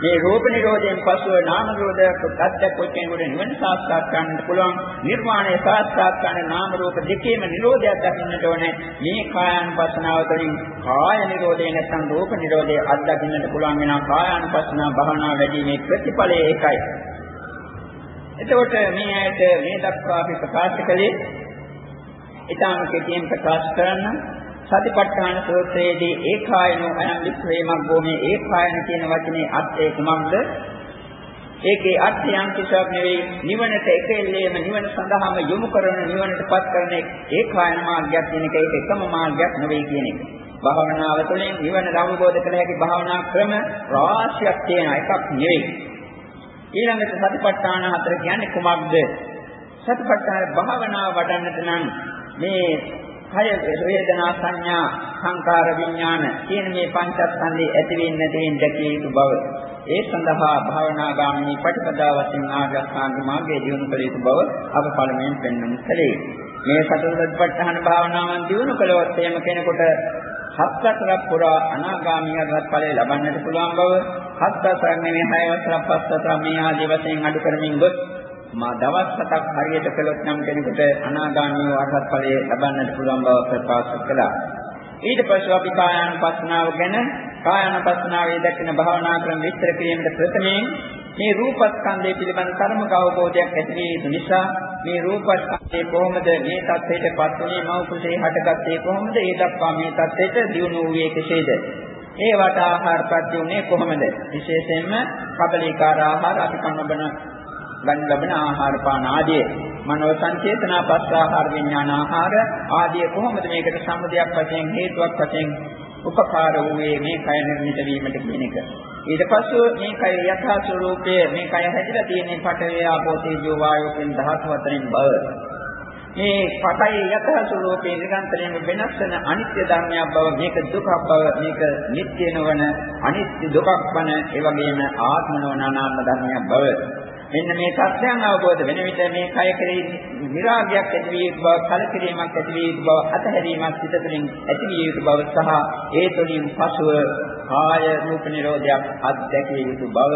මේ රූප නිරෝධයෙන් පසුව නාම නිරෝධයක් අත්‍යක් කොච්චෙන්ගොඩ නිවන සාක්ෂාත් කරන්නට පුළුවන්. නිර්වාණය සාක්ෂාත් කරන නාම රූප දෙකේම නිරෝධයක් දකින්නට ඕනේ. මේ කායानुපස්සනාව තුළින් කාය නිරෝධය නැත්නම් රූප නිරෝධය අත්දකින්නට පුළුවන් වෙනවා. කායानुපස්සනාව භාවනා වැඩිීමේ ප්‍රතිඵලය ඒකයි එතකොට මේ ඇයට මේ දක්වා අපි ප්‍රකාශ කළේ ඊටම කෙටියෙන් ප්‍රකාශ කරන්න සතිපට්ඨාන සූත්‍රයේදී ඒකායනෝ අයං වික්‍රේ මග්ගෝ මේ ඒකායන කියන වචනේ අර්ථය කුමක්ද? ඒකේ අර්ථය යම් කිසිවක් නෙවෙයි නිවනට එකෙල්ලේම නිවන සඳහාම යොමු කරන නිවනටපත් කරන ඒකායන මාර්ගයක් කියන එක ඒක එකම මාර්ගයක් නෙවෙයි කියන එක. භාවනාව තුළින් නිවන අවබෝධ කළ හැකි භාවනා ක්‍රම රාශියක් තියෙන එකක් නෙවෙයි. ඊළඟට සතිපට්ඨාන හතර කියන්නේ කුමක්ද? සතිපට්ඨාන භාවනාව වඩන්නට නම් මේ කය වේදනා සංඥා සංකාර විඥාන කියන මේ පංචස්කන්ධේ ඇති වෙන්නේ නැති වෙන්නේ දැකිය යුතු බව. ඒ සඳහා භාවනා ගාමිනී ප්‍රතිපදා වශයෙන් ආගස්ථාංග මාර්ගයේ දියුණු කළ යුතු බව අප පළමුවෙන් පෙන්වන්න කලේ. මේ සතරපට්ඨාන භාවනාවන් දියුණු කළොත් එහෙම කෙනෙකුට හත් වසරක් පුරා අනාගාමී අරහත් ඵලය ලබන්නට පුළුවන් බව හත් වසරක් නෙමෙයි හය වසරක් පස් වසරක් මේ ආදී වශයෙන් අඩු කරමින් ගොස් මා දවස් හතක් හරියට කළොත් නම් කෙනෙකුට අනාගාමී වහත් ඵලයේ ලබන්නට පුළුවන් බව ප්‍රකාශ කළා. ඊට පස්ව අපි කායानुපස්සනාව ගැන කායानुපස්සනාවේ දක්වන භාවනා ක්‍රම විස්තර කිරීමට ප්‍රථමයෙන් මේ රූපස්කන්ධය පිළිබඳ ධර්මක අවබෝධයක් ඇති වී යුතු නිසා මේ රූපස්කන්ධය කොහොමද මේ தත්ත්වයට පත් වුනේ මෞපුසේ හටගත්තේ කොහොමද? ඒ දක්වා මේ தත්ත්වයට දියුණු වූයේ කෙසේද? ඒවට ආහාර ප්‍රත්‍ය උනේ කොහොමද? විශේෂයෙන්ම කබලිකාර ආහාර අපි කනබන ගන්න ලබන ආහාර පාන ආදී මනෝ සංචේතන පස්ස ආහාර විඥාන ආහාර ආදී කොහොමද මේකට සම්මුතියක් වශයෙන් හේතුවක් වශයෙන් උපකාර වූයේ මේ කය නිර්මිත වීමට කියන එක. ඊට පස්ව මේ කය යථා ස්වરૂපයේ මේ කය හැදිලා තියෙන පඨවි ආපෝ තේජෝ වායෝ කියන ධාතු හතරෙන් බව. මේ පඨවි යථා ස්වરૂපයේ නිරන්තරයෙන් වෙනස් වෙන අනිත්‍ය ධර්මයක් බව මේක දුකක් බව මේක නිට්ටය නොවන අනිත්‍ය දුකක් වන ඒ වගේම ආත්ම නොවන අනාත්ම ධර්මයක් බව. මෙන්න මේ සත්‍යයන් අවබෝධ වෙන විට මේ කය කෙරෙහි විරාගයක් ඇති විය යුතු බව, කලකිරීමක් ඇති විය යුතු බව, අතහැරීමක් සිත තුළින් ඇති විය යුතු බව සහ ඒ තුළින් පසුව කාය රූප නිරෝධයක් අත්දැකිය යුතු බව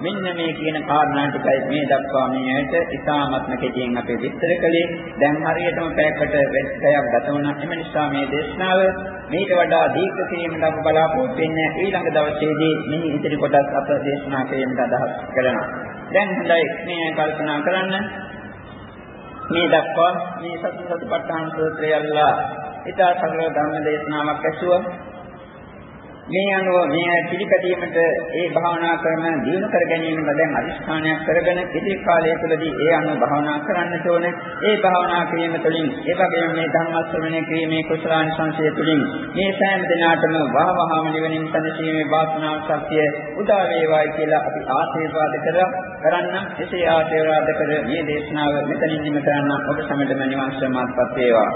මෙන්න මේ කියන කාරණා ටිකයි මේ දක්වා මේ ඇයට ඉතාමත්ම කෙටියෙන් අපේ විස්තර කළේ. දැන් හරියටම පැයකට වැඩියක් ගත වුණ. එම නිසා මේ දේශනාව මේට වඩා දීර්ඝ කිරීමට අප බලාපොරොත්තු වෙන්නේ ඊළඟ දවසේදී මේ ඉදිරි කොටස් අප දේශනා කිරීමට අදහස් කරනවා. දැන් හොඳයි මේ කල්පනා කරන්න. මේ දක්වා මේ සතු සතිපට්ඨාන සූත්‍රය අල්ලා ඊට සකල ධර්ම දේශනාවක් ඇසුවා. මේ අනුව මේ පිළිපැදීමට ඒ භාවනා ක්‍රම දිනු කර ගැනීමට දැන් අදිස්ථානයක් කරගෙන ඉදිරි කාලය තුළදී ඒ අනුව භාවනා කරන්නට ඕනේ. ඒ භාවනා කිරීම තුළින් ඒ වගේම මේ ධර්ම ශ්‍රවණය කිරීමේ කුසලානිසංසය තුළින් මේ සෑම දිනාටම වහවහම නිවනින් සැනසීමේ වාසනාව ශක්තිය උදා වේවායි කියලා අපි ආශිර්වාද කරා කරන්න එසේ ආශිර්වාද කර මේ දේශනාව මෙතනින් නිම කරන්න ඔබ සමගම නිවන් සමාප්පත් වේවා.